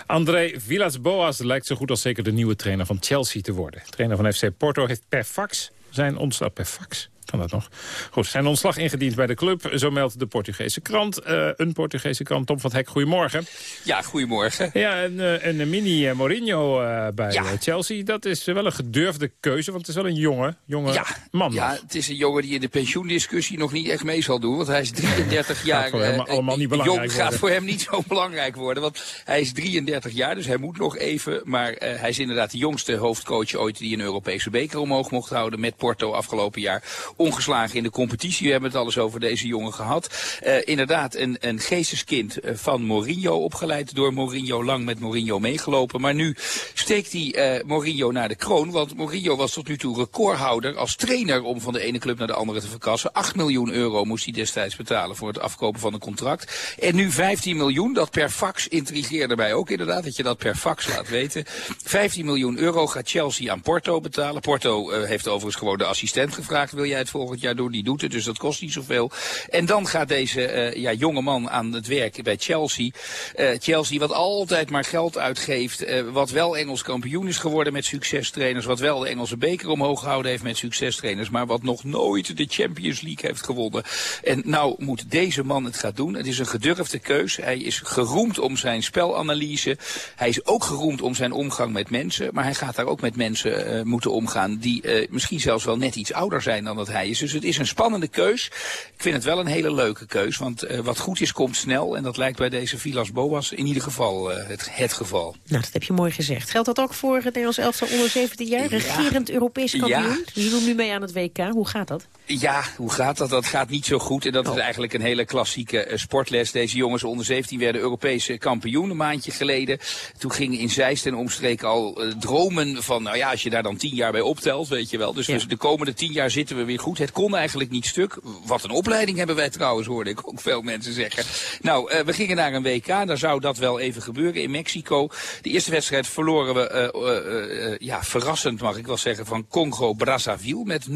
André Villas-Boas lijkt zo goed als zeker de nieuwe trainer van Chelsea te worden. trainer van FC Porto heeft per fax zijn ontslag per fax kan dat nog. Goed, zijn ontslag ingediend bij de club. Zo meldt de Portugese krant. Uh, een Portugese krant. Tom van Hek, goedemorgen. Ja, goedemorgen. Ja, een, eh, een mini Mourinho uh, bij ja. Chelsea. Dat is wel een gedurfde keuze, want het is wel een jonge, jonge ja. man. Ja, het is een jongen die in de pensioendiscussie nog niet echt mee zal doen. Want hij is 33 jaar. voor hem allemaal niet belangrijk jong worden. gaat voor hem niet zo belangrijk worden. Want hij is 33 jaar, dus hij moet nog even. Maar hij is inderdaad de jongste hoofdcoach ooit die een Europese beker omhoog mocht houden met Porto afgelopen jaar ongeslagen in de competitie. We hebben het alles over deze jongen gehad. Uh, inderdaad, een, een geesteskind van Mourinho, opgeleid door Mourinho, lang met Mourinho meegelopen. Maar nu steekt hij uh, Mourinho naar de kroon, want Mourinho was tot nu toe recordhouder als trainer om van de ene club naar de andere te verkassen. 8 miljoen euro moest hij destijds betalen voor het afkopen van een contract. En nu 15 miljoen, dat per fax intrigeerde mij ook inderdaad, dat je dat per fax laat weten. 15 miljoen euro gaat Chelsea aan Porto betalen. Porto heeft overigens gewoon de assistent gevraagd, wil jij het volgend jaar doen? Die doet het, dus dat kost niet zoveel. En dan gaat deze uh, ja, jonge man aan het werk bij Chelsea. Uh, Chelsea wat altijd maar geld uitgeeft, wat wel Engels kampioen is geworden met succestrainers, wat wel de Engelse beker omhoog gehouden heeft met succestrainers, maar wat nog nooit de Champions League heeft gewonnen. En nou moet deze man het gaan doen. Het is een gedurfde keus. Hij is geroemd om zijn spelanalyse. Hij is ook geroemd om zijn omgang met mensen. Maar hij gaat daar ook met mensen moeten omgaan die misschien zelfs wel net iets ouder zijn dan hij is. Dus het is een spannende keus. Ik vind het wel een hele leuke keus. Want uh, wat goed is, komt snel. En dat lijkt bij deze Vilas Boas in ieder geval het, het geval. Nou, dat heb je mooi gezegd. Geldt dat ook voor het Nederlands elftal onder 17 jaar? Regerend. Europees kampioen? Ja. Die doen nu mee aan het WK. Hoe gaat dat? Ja, hoe gaat dat? Dat gaat niet zo goed. En dat oh. is eigenlijk een hele klassieke uh, sportles. Deze jongens onder 17 werden Europese kampioen een maandje geleden. Toen gingen in Zeist en omstreken al uh, dromen van, nou ja, als je daar dan tien jaar bij optelt, weet je wel. Dus, ja. dus de komende tien jaar zitten we weer goed. Het kon eigenlijk niet stuk. Wat een opleiding hebben wij trouwens, hoorde ik ook veel mensen zeggen. Nou, uh, we gingen naar een WK. Daar zou dat wel even gebeuren in Mexico. De eerste wedstrijd verloren we, ja, verrassend mag ik wel zeggen, van Congo-Brazzaville met 0-1.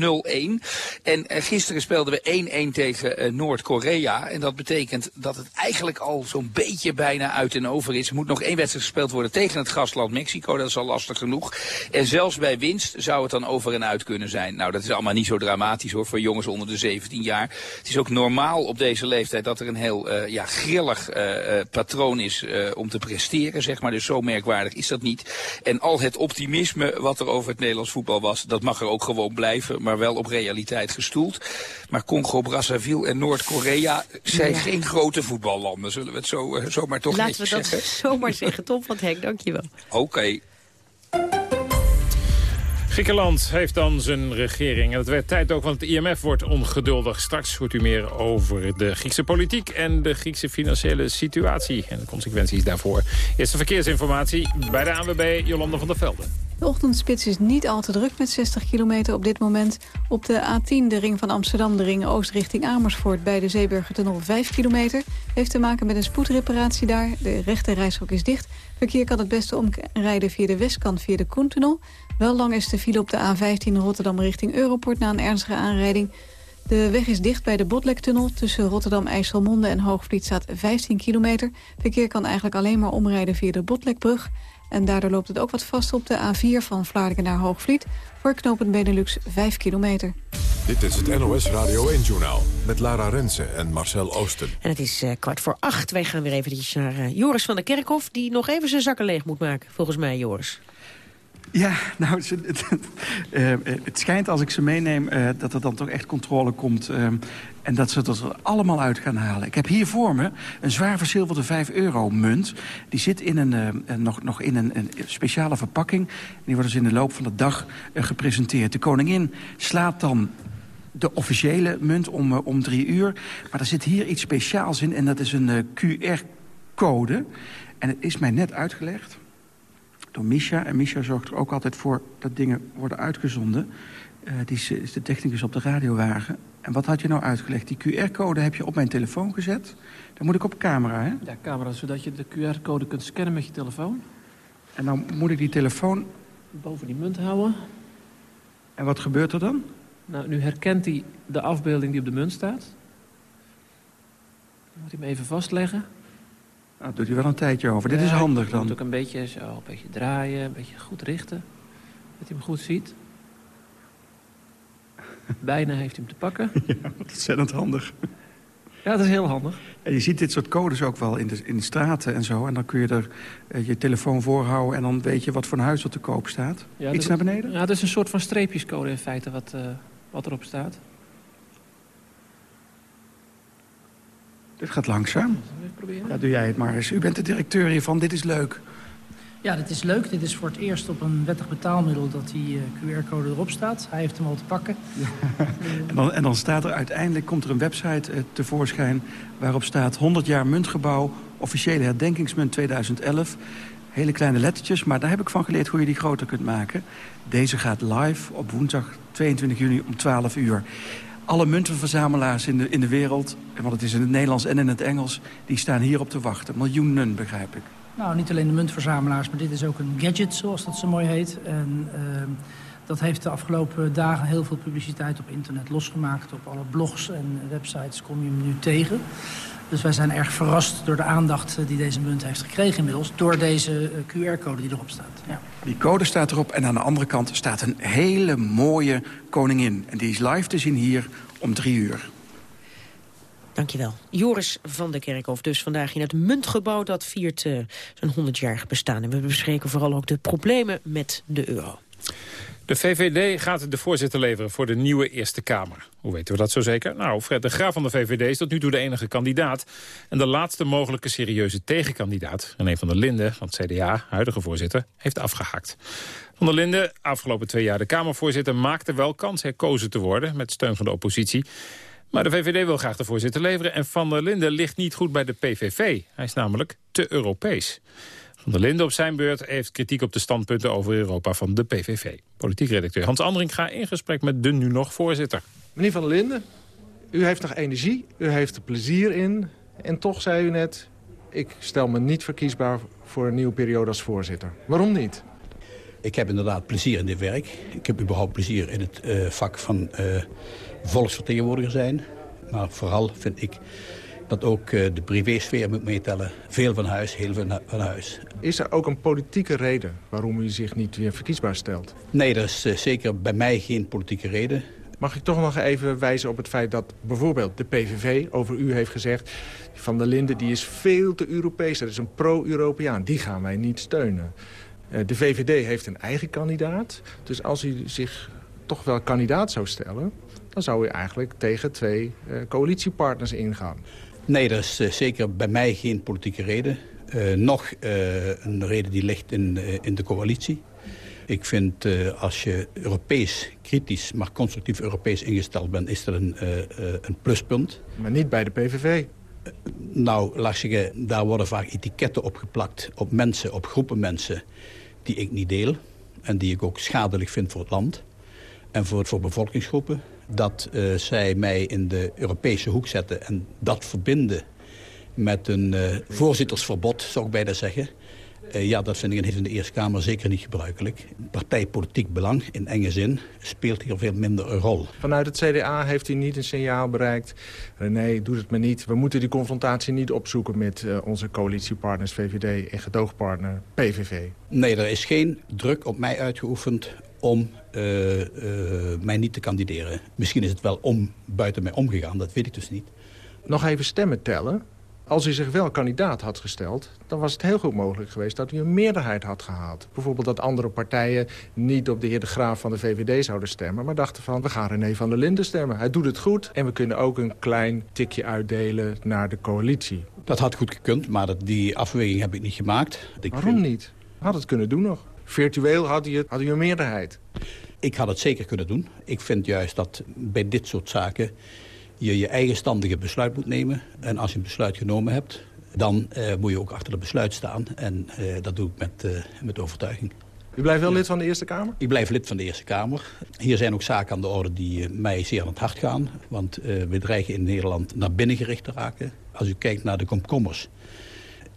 En uh, gisteren speelden we 1-1 tegen uh, Noord-Korea. En dat betekent dat het eigenlijk al zo'n beetje bijna uit en over is. Er moet nog één wedstrijd gespeeld worden tegen het gastland Mexico. Dat is al lastig genoeg. En zelfs bij winst zou het dan over en uit kunnen zijn. Nou, dat is allemaal niet zo dramatisch hoor, voor jongens onder de 17 jaar. Het is ook normaal op deze leeftijd dat er een heel uh, ja, grillig patroon is om te presteren, zeg maar. Dus zo merkwaardig is dat niet. En al het optimisme wat er over het Nederlands voetbal was, dat mag er ook gewoon blijven. Maar wel op realiteit gestoeld. Maar Congo, Brazzaville en Noord-Korea zijn ja. geen grote voetballanden. Zullen we het zo, uh, zomaar toch Laten netjes zeggen? Laten we dat zomaar zeggen. Tom van Henk, dankjewel. Oké. Okay. Griekenland heeft dan zijn regering. En het werd tijd ook, want het IMF wordt ongeduldig. Straks hoort u meer over de Griekse politiek en de Griekse financiële situatie. En de consequenties daarvoor. Eerste verkeersinformatie bij de ANWB, Jolanda van der Velden. De ochtendspits is niet al te druk met 60 kilometer op dit moment. Op de A10, de ring van Amsterdam, de ring oost richting Amersfoort... bij de Zeeburgertunnel 5 kilometer. Heeft te maken met een spoedreparatie daar. De rechte reishok is dicht. Verkeer kan het beste omrijden via de westkant via de Koentunnel. Wel lang is de file op de A15 Rotterdam richting Europort... na een ernstige aanrijding. De weg is dicht bij de Botlektunnel. Tussen Rotterdam, IJsselmonde en Hoogvliet staat 15 kilometer. Verkeer kan eigenlijk alleen maar omrijden via de Botlekbrug... En daardoor loopt het ook wat vast op de A4 van Vlaardingen naar Hoogvliet... voor knooppunt Benelux 5 kilometer. Dit is het NOS Radio 1-journaal met Lara Rensen en Marcel Oosten. En het is uh, kwart voor acht. Wij gaan weer eventjes naar uh, Joris van der Kerkhof... die nog even zijn zakken leeg moet maken, volgens mij, Joris. Ja, nou, het, het, uh, het, schijnt als ik ze meeneem uh, dat er dan toch echt controle komt. Uh, en dat ze dat er allemaal uit gaan halen. Ik heb hier voor me een zwaar verzilverde 5 euro munt. Die zit in een, nog, nog in een, speciale verpakking. Die wordt dus in de loop van de dag gepresenteerd. De koningin slaat dan de officiële munt om, om drie uur. Maar er zit hier iets speciaals in en dat is een QR-code. En het is mij net uitgelegd door Misha. En Misha zorgt er ook altijd voor dat dingen worden uitgezonden. Uh, die is de technicus op de radiowagen. En wat had je nou uitgelegd? Die QR-code heb je op mijn telefoon gezet. Dan moet ik op camera, hè? Ja, camera, zodat je de QR-code kunt scannen met je telefoon. En dan moet ik die telefoon... Boven die munt houden. En wat gebeurt er dan? Nou, nu herkent hij de afbeelding die op de munt staat. Dan moet hij hem even vastleggen. Nou, doet u wel een tijdje over. Ja, Dit is handig dan. Je moet ook een beetje, zo, een beetje draaien, een beetje goed richten. Dat hij hem goed ziet. Bijna heeft hij hem te pakken. Ja, ontzettend handig. Ja, dat is heel handig. En je ziet dit soort codes ook wel in de, in de straten en zo. En dan kun je er uh, je telefoon voorhouden... en dan weet je wat voor een huis er te koop staat. Ja, Iets naar beneden? Ja, dat is een soort van streepjescode in feite wat, uh, wat erop staat. Dit gaat langzaam. Ja, doe jij het maar eens. U bent de directeur hiervan, dit is leuk. Ja, dit is leuk. Dit is voor het eerst op een wettig betaalmiddel dat die QR-code erop staat. Hij heeft hem al te pakken. en, dan, en dan staat er uiteindelijk, komt er een website uh, tevoorschijn... waarop staat 100 jaar muntgebouw, officiële herdenkingsmunt 2011. Hele kleine lettertjes, maar daar heb ik van geleerd hoe je die groter kunt maken. Deze gaat live op woensdag 22 juni om 12 uur. Alle muntenverzamelaars in de, in de wereld, want het is in het Nederlands en in het Engels... die staan hierop te wachten. Miljoenen, begrijp ik. Nou, niet alleen de muntverzamelaars, maar dit is ook een gadget, zoals dat zo mooi heet. En uh, dat heeft de afgelopen dagen heel veel publiciteit op internet losgemaakt. Op alle blogs en websites kom je hem nu tegen. Dus wij zijn erg verrast door de aandacht die deze munt heeft gekregen inmiddels... door deze QR-code die erop staat. Ja. Die code staat erop en aan de andere kant staat een hele mooie koningin. En die is live te zien hier om drie uur. Dankjewel. Joris van der Kerkhof dus vandaag in het Muntgebouw. Dat viert uh, zijn 100-jarig bestaan. En we bespreken vooral ook de problemen met de euro. De VVD gaat de voorzitter leveren voor de nieuwe Eerste Kamer. Hoe weten we dat zo zeker? Nou, Fred de Graaf van de VVD is tot nu toe de enige kandidaat. En de laatste mogelijke serieuze tegenkandidaat, René van der Linden van het CDA, huidige voorzitter, heeft afgehaakt. Van der Linden, afgelopen twee jaar de Kamervoorzitter, maakte wel kans herkozen te worden met steun van de oppositie. Maar de VVD wil graag de voorzitter leveren en Van der Linden ligt niet goed bij de PVV. Hij is namelijk te Europees. Van der Linden op zijn beurt heeft kritiek op de standpunten over Europa van de PVV. Politiek redacteur Hans Andring gaat in gesprek met de nu nog voorzitter. Meneer Van der Linden, u heeft nog energie, u heeft er plezier in. En toch zei u net, ik stel me niet verkiesbaar voor een nieuwe periode als voorzitter. Waarom niet? Ik heb inderdaad plezier in dit werk. Ik heb überhaupt plezier in het uh, vak van uh, volksvertegenwoordiger zijn. Maar vooral vind ik dat ook uh, de privésfeer moet meetellen. Veel van huis, heel veel van huis. Is er ook een politieke reden waarom u zich niet weer verkiesbaar stelt? Nee, er is uh, zeker bij mij geen politieke reden. Mag ik toch nog even wijzen op het feit dat bijvoorbeeld de PVV over u heeft gezegd... Van der Linden die is veel te Europees, dat is een pro-Europeaan. Die gaan wij niet steunen. Uh, de VVD heeft een eigen kandidaat. Dus als u zich toch wel kandidaat zou stellen... dan zou u eigenlijk tegen twee coalitiepartners ingaan. Nee, er is uh, zeker bij mij geen politieke reden. Uh, nog uh, een reden die ligt in, in de coalitie. Ik vind als je Europees kritisch, maar constructief Europees ingesteld bent... is dat een, een pluspunt. Maar niet bij de PVV? nou, laat zeggen, daar worden vaak etiketten opgeplakt op mensen, op groepen mensen... die ik niet deel en die ik ook schadelijk vind voor het land en voor, voor bevolkingsgroepen dat uh, zij mij in de Europese hoek zetten en dat verbinden met een uh, voorzittersverbod, zou ik bijna zeggen. Uh, ja, dat vind ik in de Eerste Kamer zeker niet gebruikelijk. Partijpolitiek belang, in enge zin, speelt hier veel minder een rol. Vanuit het CDA heeft u niet een signaal bereikt. René, doe het maar niet. We moeten die confrontatie niet opzoeken met uh, onze coalitiepartners VVD en gedoogpartner PVV. Nee, er is geen druk op mij uitgeoefend om uh, uh, mij niet te kandideren. Misschien is het wel om, buiten mij omgegaan, dat weet ik dus niet. Nog even stemmen tellen. Als u zich wel kandidaat had gesteld, dan was het heel goed mogelijk geweest dat u een meerderheid had gehaald. Bijvoorbeeld dat andere partijen niet op de heer De Graaf van de VVD zouden stemmen, maar dachten van we gaan René van der Linden stemmen. Hij doet het goed en we kunnen ook een klein tikje uitdelen naar de coalitie. Dat had goed gekund, maar die afweging heb ik niet gemaakt. Ik Waarom vind... niet? Had het kunnen doen nog. Virtueel had u, het, had u een meerderheid. Ik had het zeker kunnen doen. Ik vind juist dat bij dit soort zaken je je eigenstandige besluit moet nemen. En als je een besluit genomen hebt, dan uh, moet je ook achter het besluit staan. En uh, dat doe ik met, uh, met overtuiging. U blijft wel lid van de Eerste Kamer? Ik blijf lid van de Eerste Kamer. Hier zijn ook zaken aan de orde die mij zeer aan het hart gaan. Want we dreigen in Nederland naar binnen gericht te raken. Als u kijkt naar de komkommers.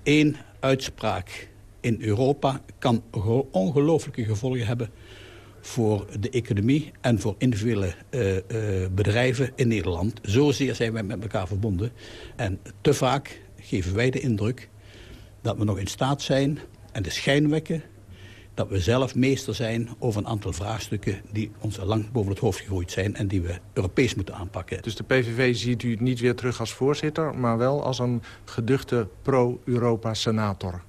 Eén uitspraak in Europa kan ongelooflijke gevolgen hebben voor de economie en voor individuele uh, uh, bedrijven in Nederland. Zozeer zijn wij met elkaar verbonden. En te vaak geven wij de indruk dat we nog in staat zijn en de schijn wekken dat we zelf meester zijn over een aantal vraagstukken... die ons al lang boven het hoofd gegooid zijn en die we Europees moeten aanpakken. Dus de PVV ziet u niet weer terug als voorzitter... maar wel als een geduchte pro-Europa-senator?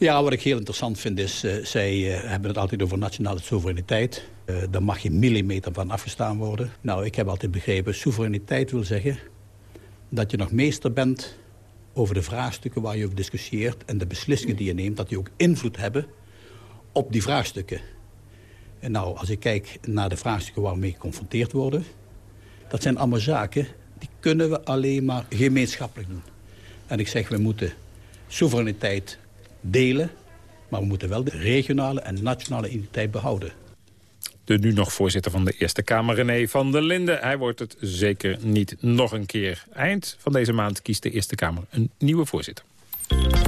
Ja, wat ik heel interessant vind is, uh, zij uh, hebben het altijd over nationale soevereiniteit. Uh, daar mag je millimeter van afgestaan worden. Nou, ik heb altijd begrepen, soevereiniteit wil zeggen dat je nog meester bent over de vraagstukken waar je over discussieert... en de beslissingen die je neemt, dat die ook invloed hebben op die vraagstukken. En nou, als ik kijk naar de vraagstukken waarmee geconfronteerd worden... dat zijn allemaal zaken die kunnen we alleen maar gemeenschappelijk doen. En ik zeg, we moeten soevereiniteit delen... maar we moeten wel de regionale en nationale identiteit behouden. De nu nog voorzitter van de Eerste Kamer, René van der Linden. Hij wordt het zeker niet nog een keer. Eind van deze maand kiest de Eerste Kamer een nieuwe voorzitter.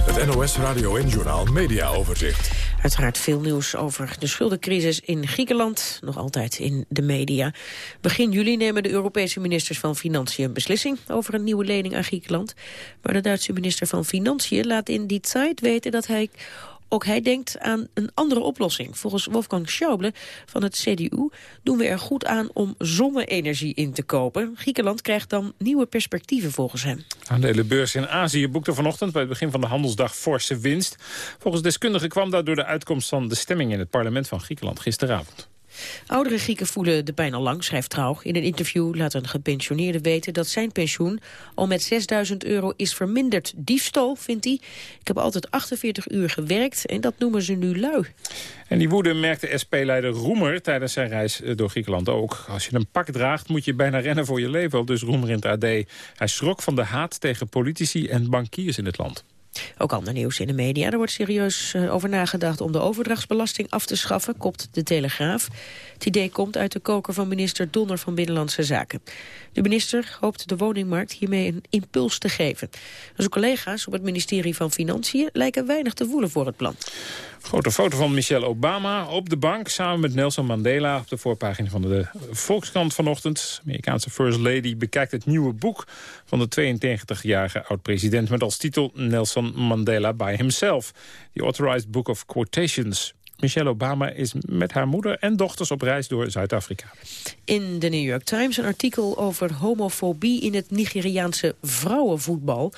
Het NOS Radio en Journal Media Overzicht. Uiteraard veel nieuws over de schuldencrisis in Griekenland. Nog altijd in de media. Begin juli nemen de Europese ministers van Financiën een beslissing over een nieuwe lening aan Griekenland. Maar de Duitse minister van Financiën laat in die tijd weten dat hij ook hij denkt aan een andere oplossing. Volgens Wolfgang Schäuble van het CDU doen we er goed aan om zonne-energie in te kopen. Griekenland krijgt dan nieuwe perspectieven volgens hem. De beurs in Azië boekte vanochtend bij het begin van de handelsdag forse winst. Volgens deskundigen kwam dat door de uitkomst van de stemming in het parlement van Griekenland gisteravond. Oudere Grieken voelen de pijn al lang, schrijft Trouw. In een interview laat een gepensioneerde weten dat zijn pensioen al met 6000 euro is verminderd. Diefstal, vindt hij. Ik heb altijd 48 uur gewerkt en dat noemen ze nu lui. En die woede merkte SP-leider Roemer tijdens zijn reis eh, door Griekenland ook. Als je een pak draagt moet je bijna rennen voor je leven. Dus Roemer in het AD. Hij schrok van de haat tegen politici en bankiers in het land. Ook ander nieuws in de media. Er wordt serieus uh, over nagedacht om de overdrachtsbelasting af te schaffen, kopt de Telegraaf. Het idee komt uit de koker van minister Donner van Binnenlandse Zaken. De minister hoopt de woningmarkt hiermee een impuls te geven. Zijn collega's op het ministerie van Financiën lijken weinig te voelen voor het plan. Grote foto van Michelle Obama op de bank samen met Nelson Mandela op de voorpagina van de Volkskrant vanochtend. Amerikaanse First Lady bekijkt het nieuwe boek van de 92-jarige oud-president met als titel Nelson Mandela by Himself. The Authorized Book of Quotations. Michelle Obama is met haar moeder en dochters op reis door Zuid-Afrika. In de New York Times een artikel over homofobie in het Nigeriaanse vrouwenvoetbal.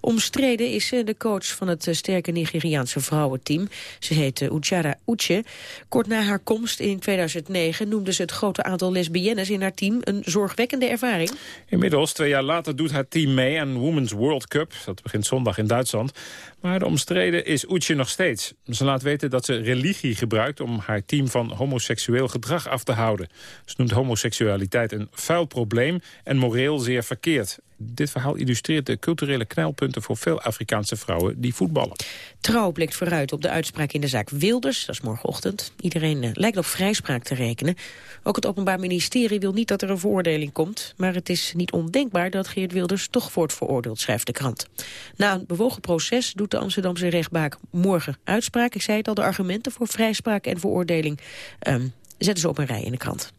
Omstreden is de coach van het eh, sterke Nigeriaanse vrouwenteam. Ze heet Uchara Uche. Kort na haar komst in 2009 noemde ze het grote aantal lesbiennes in haar team een zorgwekkende ervaring. Inmiddels, twee jaar later, doet haar team mee aan Women's World Cup. Dat begint zondag in Duitsland. Maar de omstreden is Uche nog steeds. Ze laat weten dat ze religie gebruikt om haar team van homoseksueel gedrag af te houden. Ze noemt homoseksualiteit een vuil probleem en moreel zeer verkeerd. Dit verhaal illustreert de culturele knelpunten voor veel Afrikaanse vrouwen die voetballen. Trouw blikt vooruit op de uitspraak in de zaak Wilders. Dat is morgenochtend. Iedereen eh, lijkt op vrijspraak te rekenen. Ook het Openbaar Ministerie wil niet dat er een veroordeling komt. Maar het is niet ondenkbaar dat Geert Wilders toch wordt veroordeeld, schrijft de krant. Na een bewogen proces doet de Amsterdamse rechtbank morgen uitspraak. Ik zei het al, de argumenten voor vrijspraak en veroordeling um, zetten ze op een rij in de krant.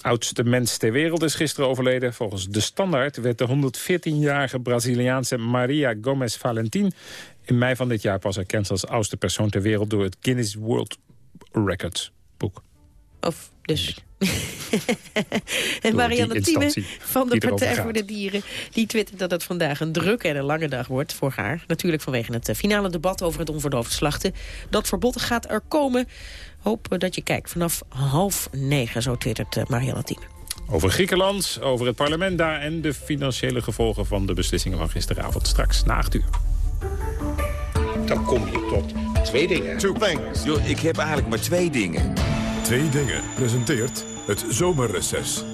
Oudste mens ter wereld is gisteren overleden. Volgens de standaard werd de 114-jarige Braziliaanse Maria Gomez Valentin... in mei van dit jaar pas erkend als oudste persoon ter wereld... door het Guinness World Records boek. Of dus... en Marianne Thieme van de Partij voor de Dieren... die twittert dat het vandaag een drukke en een lange dag wordt voor haar. Natuurlijk vanwege het eh, finale debat over het onverdoofd slachten. Dat verbod gaat er komen. Hoop dat je kijkt vanaf half negen, zo twittert uh, Marianne Thieme. Over Griekenland, over het parlement daar... en de financiële gevolgen van de beslissingen van gisteravond. Straks na acht uur. Dan kom je tot twee dingen. Two things. Yo, ik heb eigenlijk maar twee dingen. Twee dingen presenteert het zomerreces.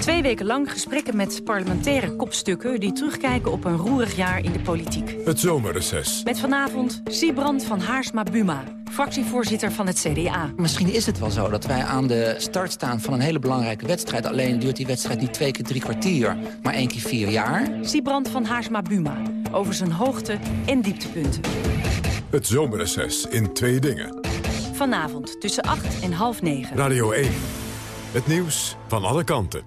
Twee weken lang gesprekken met parlementaire kopstukken... die terugkijken op een roerig jaar in de politiek. Het zomerreces. Met vanavond Siebrand van Haarsma-Buma, fractievoorzitter van het CDA. Misschien is het wel zo dat wij aan de start staan van een hele belangrijke wedstrijd. Alleen duurt die wedstrijd niet twee keer drie kwartier, maar één keer vier jaar. Siebrand van Haarsma-Buma, over zijn hoogte- en dieptepunten. Het zomerreces in twee dingen. Vanavond tussen 8 en half 9. Radio 1. Het nieuws van alle kanten.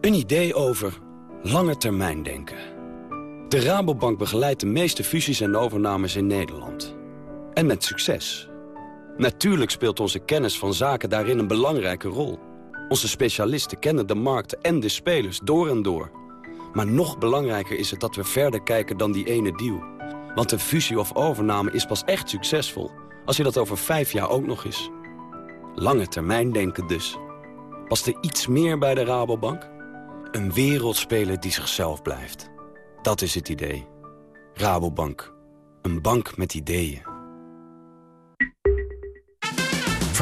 Een idee over lange termijn denken. De Rabobank begeleidt de meeste fusies en overnames in Nederland. En met succes. Natuurlijk speelt onze kennis van zaken daarin een belangrijke rol. Onze specialisten kennen de markten en de spelers door en door. Maar nog belangrijker is het dat we verder kijken dan die ene deal. Want een fusie of overname is pas echt succesvol... als je dat over vijf jaar ook nog is. Lange termijn denken dus. Past er iets meer bij de Rabobank? Een wereldspeler die zichzelf blijft. Dat is het idee. Rabobank. Een bank met ideeën.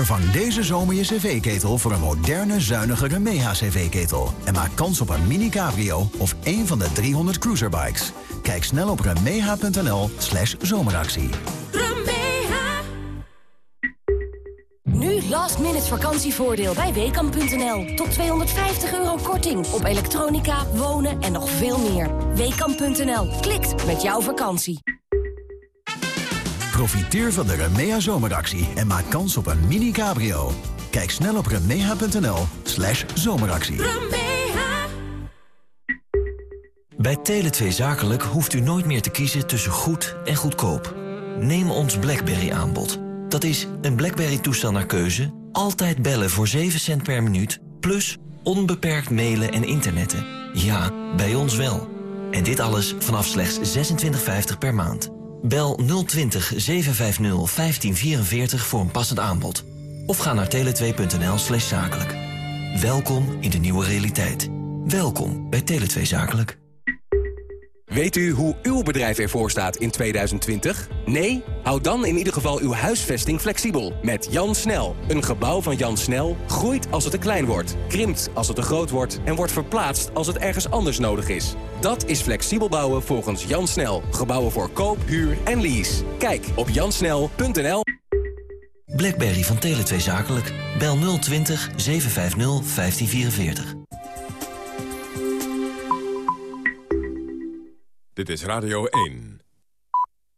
Vervang deze zomer je cv-ketel voor een moderne, zuinige Remeha cv-ketel. En maak kans op een mini cabrio of een van de 300 cruiserbikes. Kijk snel op remeha.nl slash zomeractie. Nu last minute vakantievoordeel bij WKAM.nl. Tot 250 euro korting op elektronica, wonen en nog veel meer. WKAM.nl. Klikt met jouw vakantie. Profiteer van de Remea zomeractie en maak kans op een mini cabrio. Kijk snel op remea.nl slash zomeractie. Bij Tele2 Zakelijk hoeft u nooit meer te kiezen tussen goed en goedkoop. Neem ons BlackBerry aanbod. Dat is een BlackBerry-toestel naar keuze, altijd bellen voor 7 cent per minuut... plus onbeperkt mailen en internetten. Ja, bij ons wel. En dit alles vanaf slechts 26,50 per maand. Bel 020 750 1544 voor een passend aanbod. Of ga naar tele2.nl slash zakelijk. Welkom in de nieuwe realiteit. Welkom bij Tele2 Zakelijk. Weet u hoe uw bedrijf ervoor staat in 2020? Nee? Houd dan in ieder geval uw huisvesting flexibel. Met Jan Snel. Een gebouw van Jan Snel groeit als het te klein wordt, krimpt als het te groot wordt en wordt verplaatst als het ergens anders nodig is. Dat is flexibel bouwen volgens Jan Snel. Gebouwen voor koop, huur en lease. Kijk op jansnel.nl. BlackBerry van Tele2 Zakelijk. Bel 020 750 1544. Dit is Radio 1.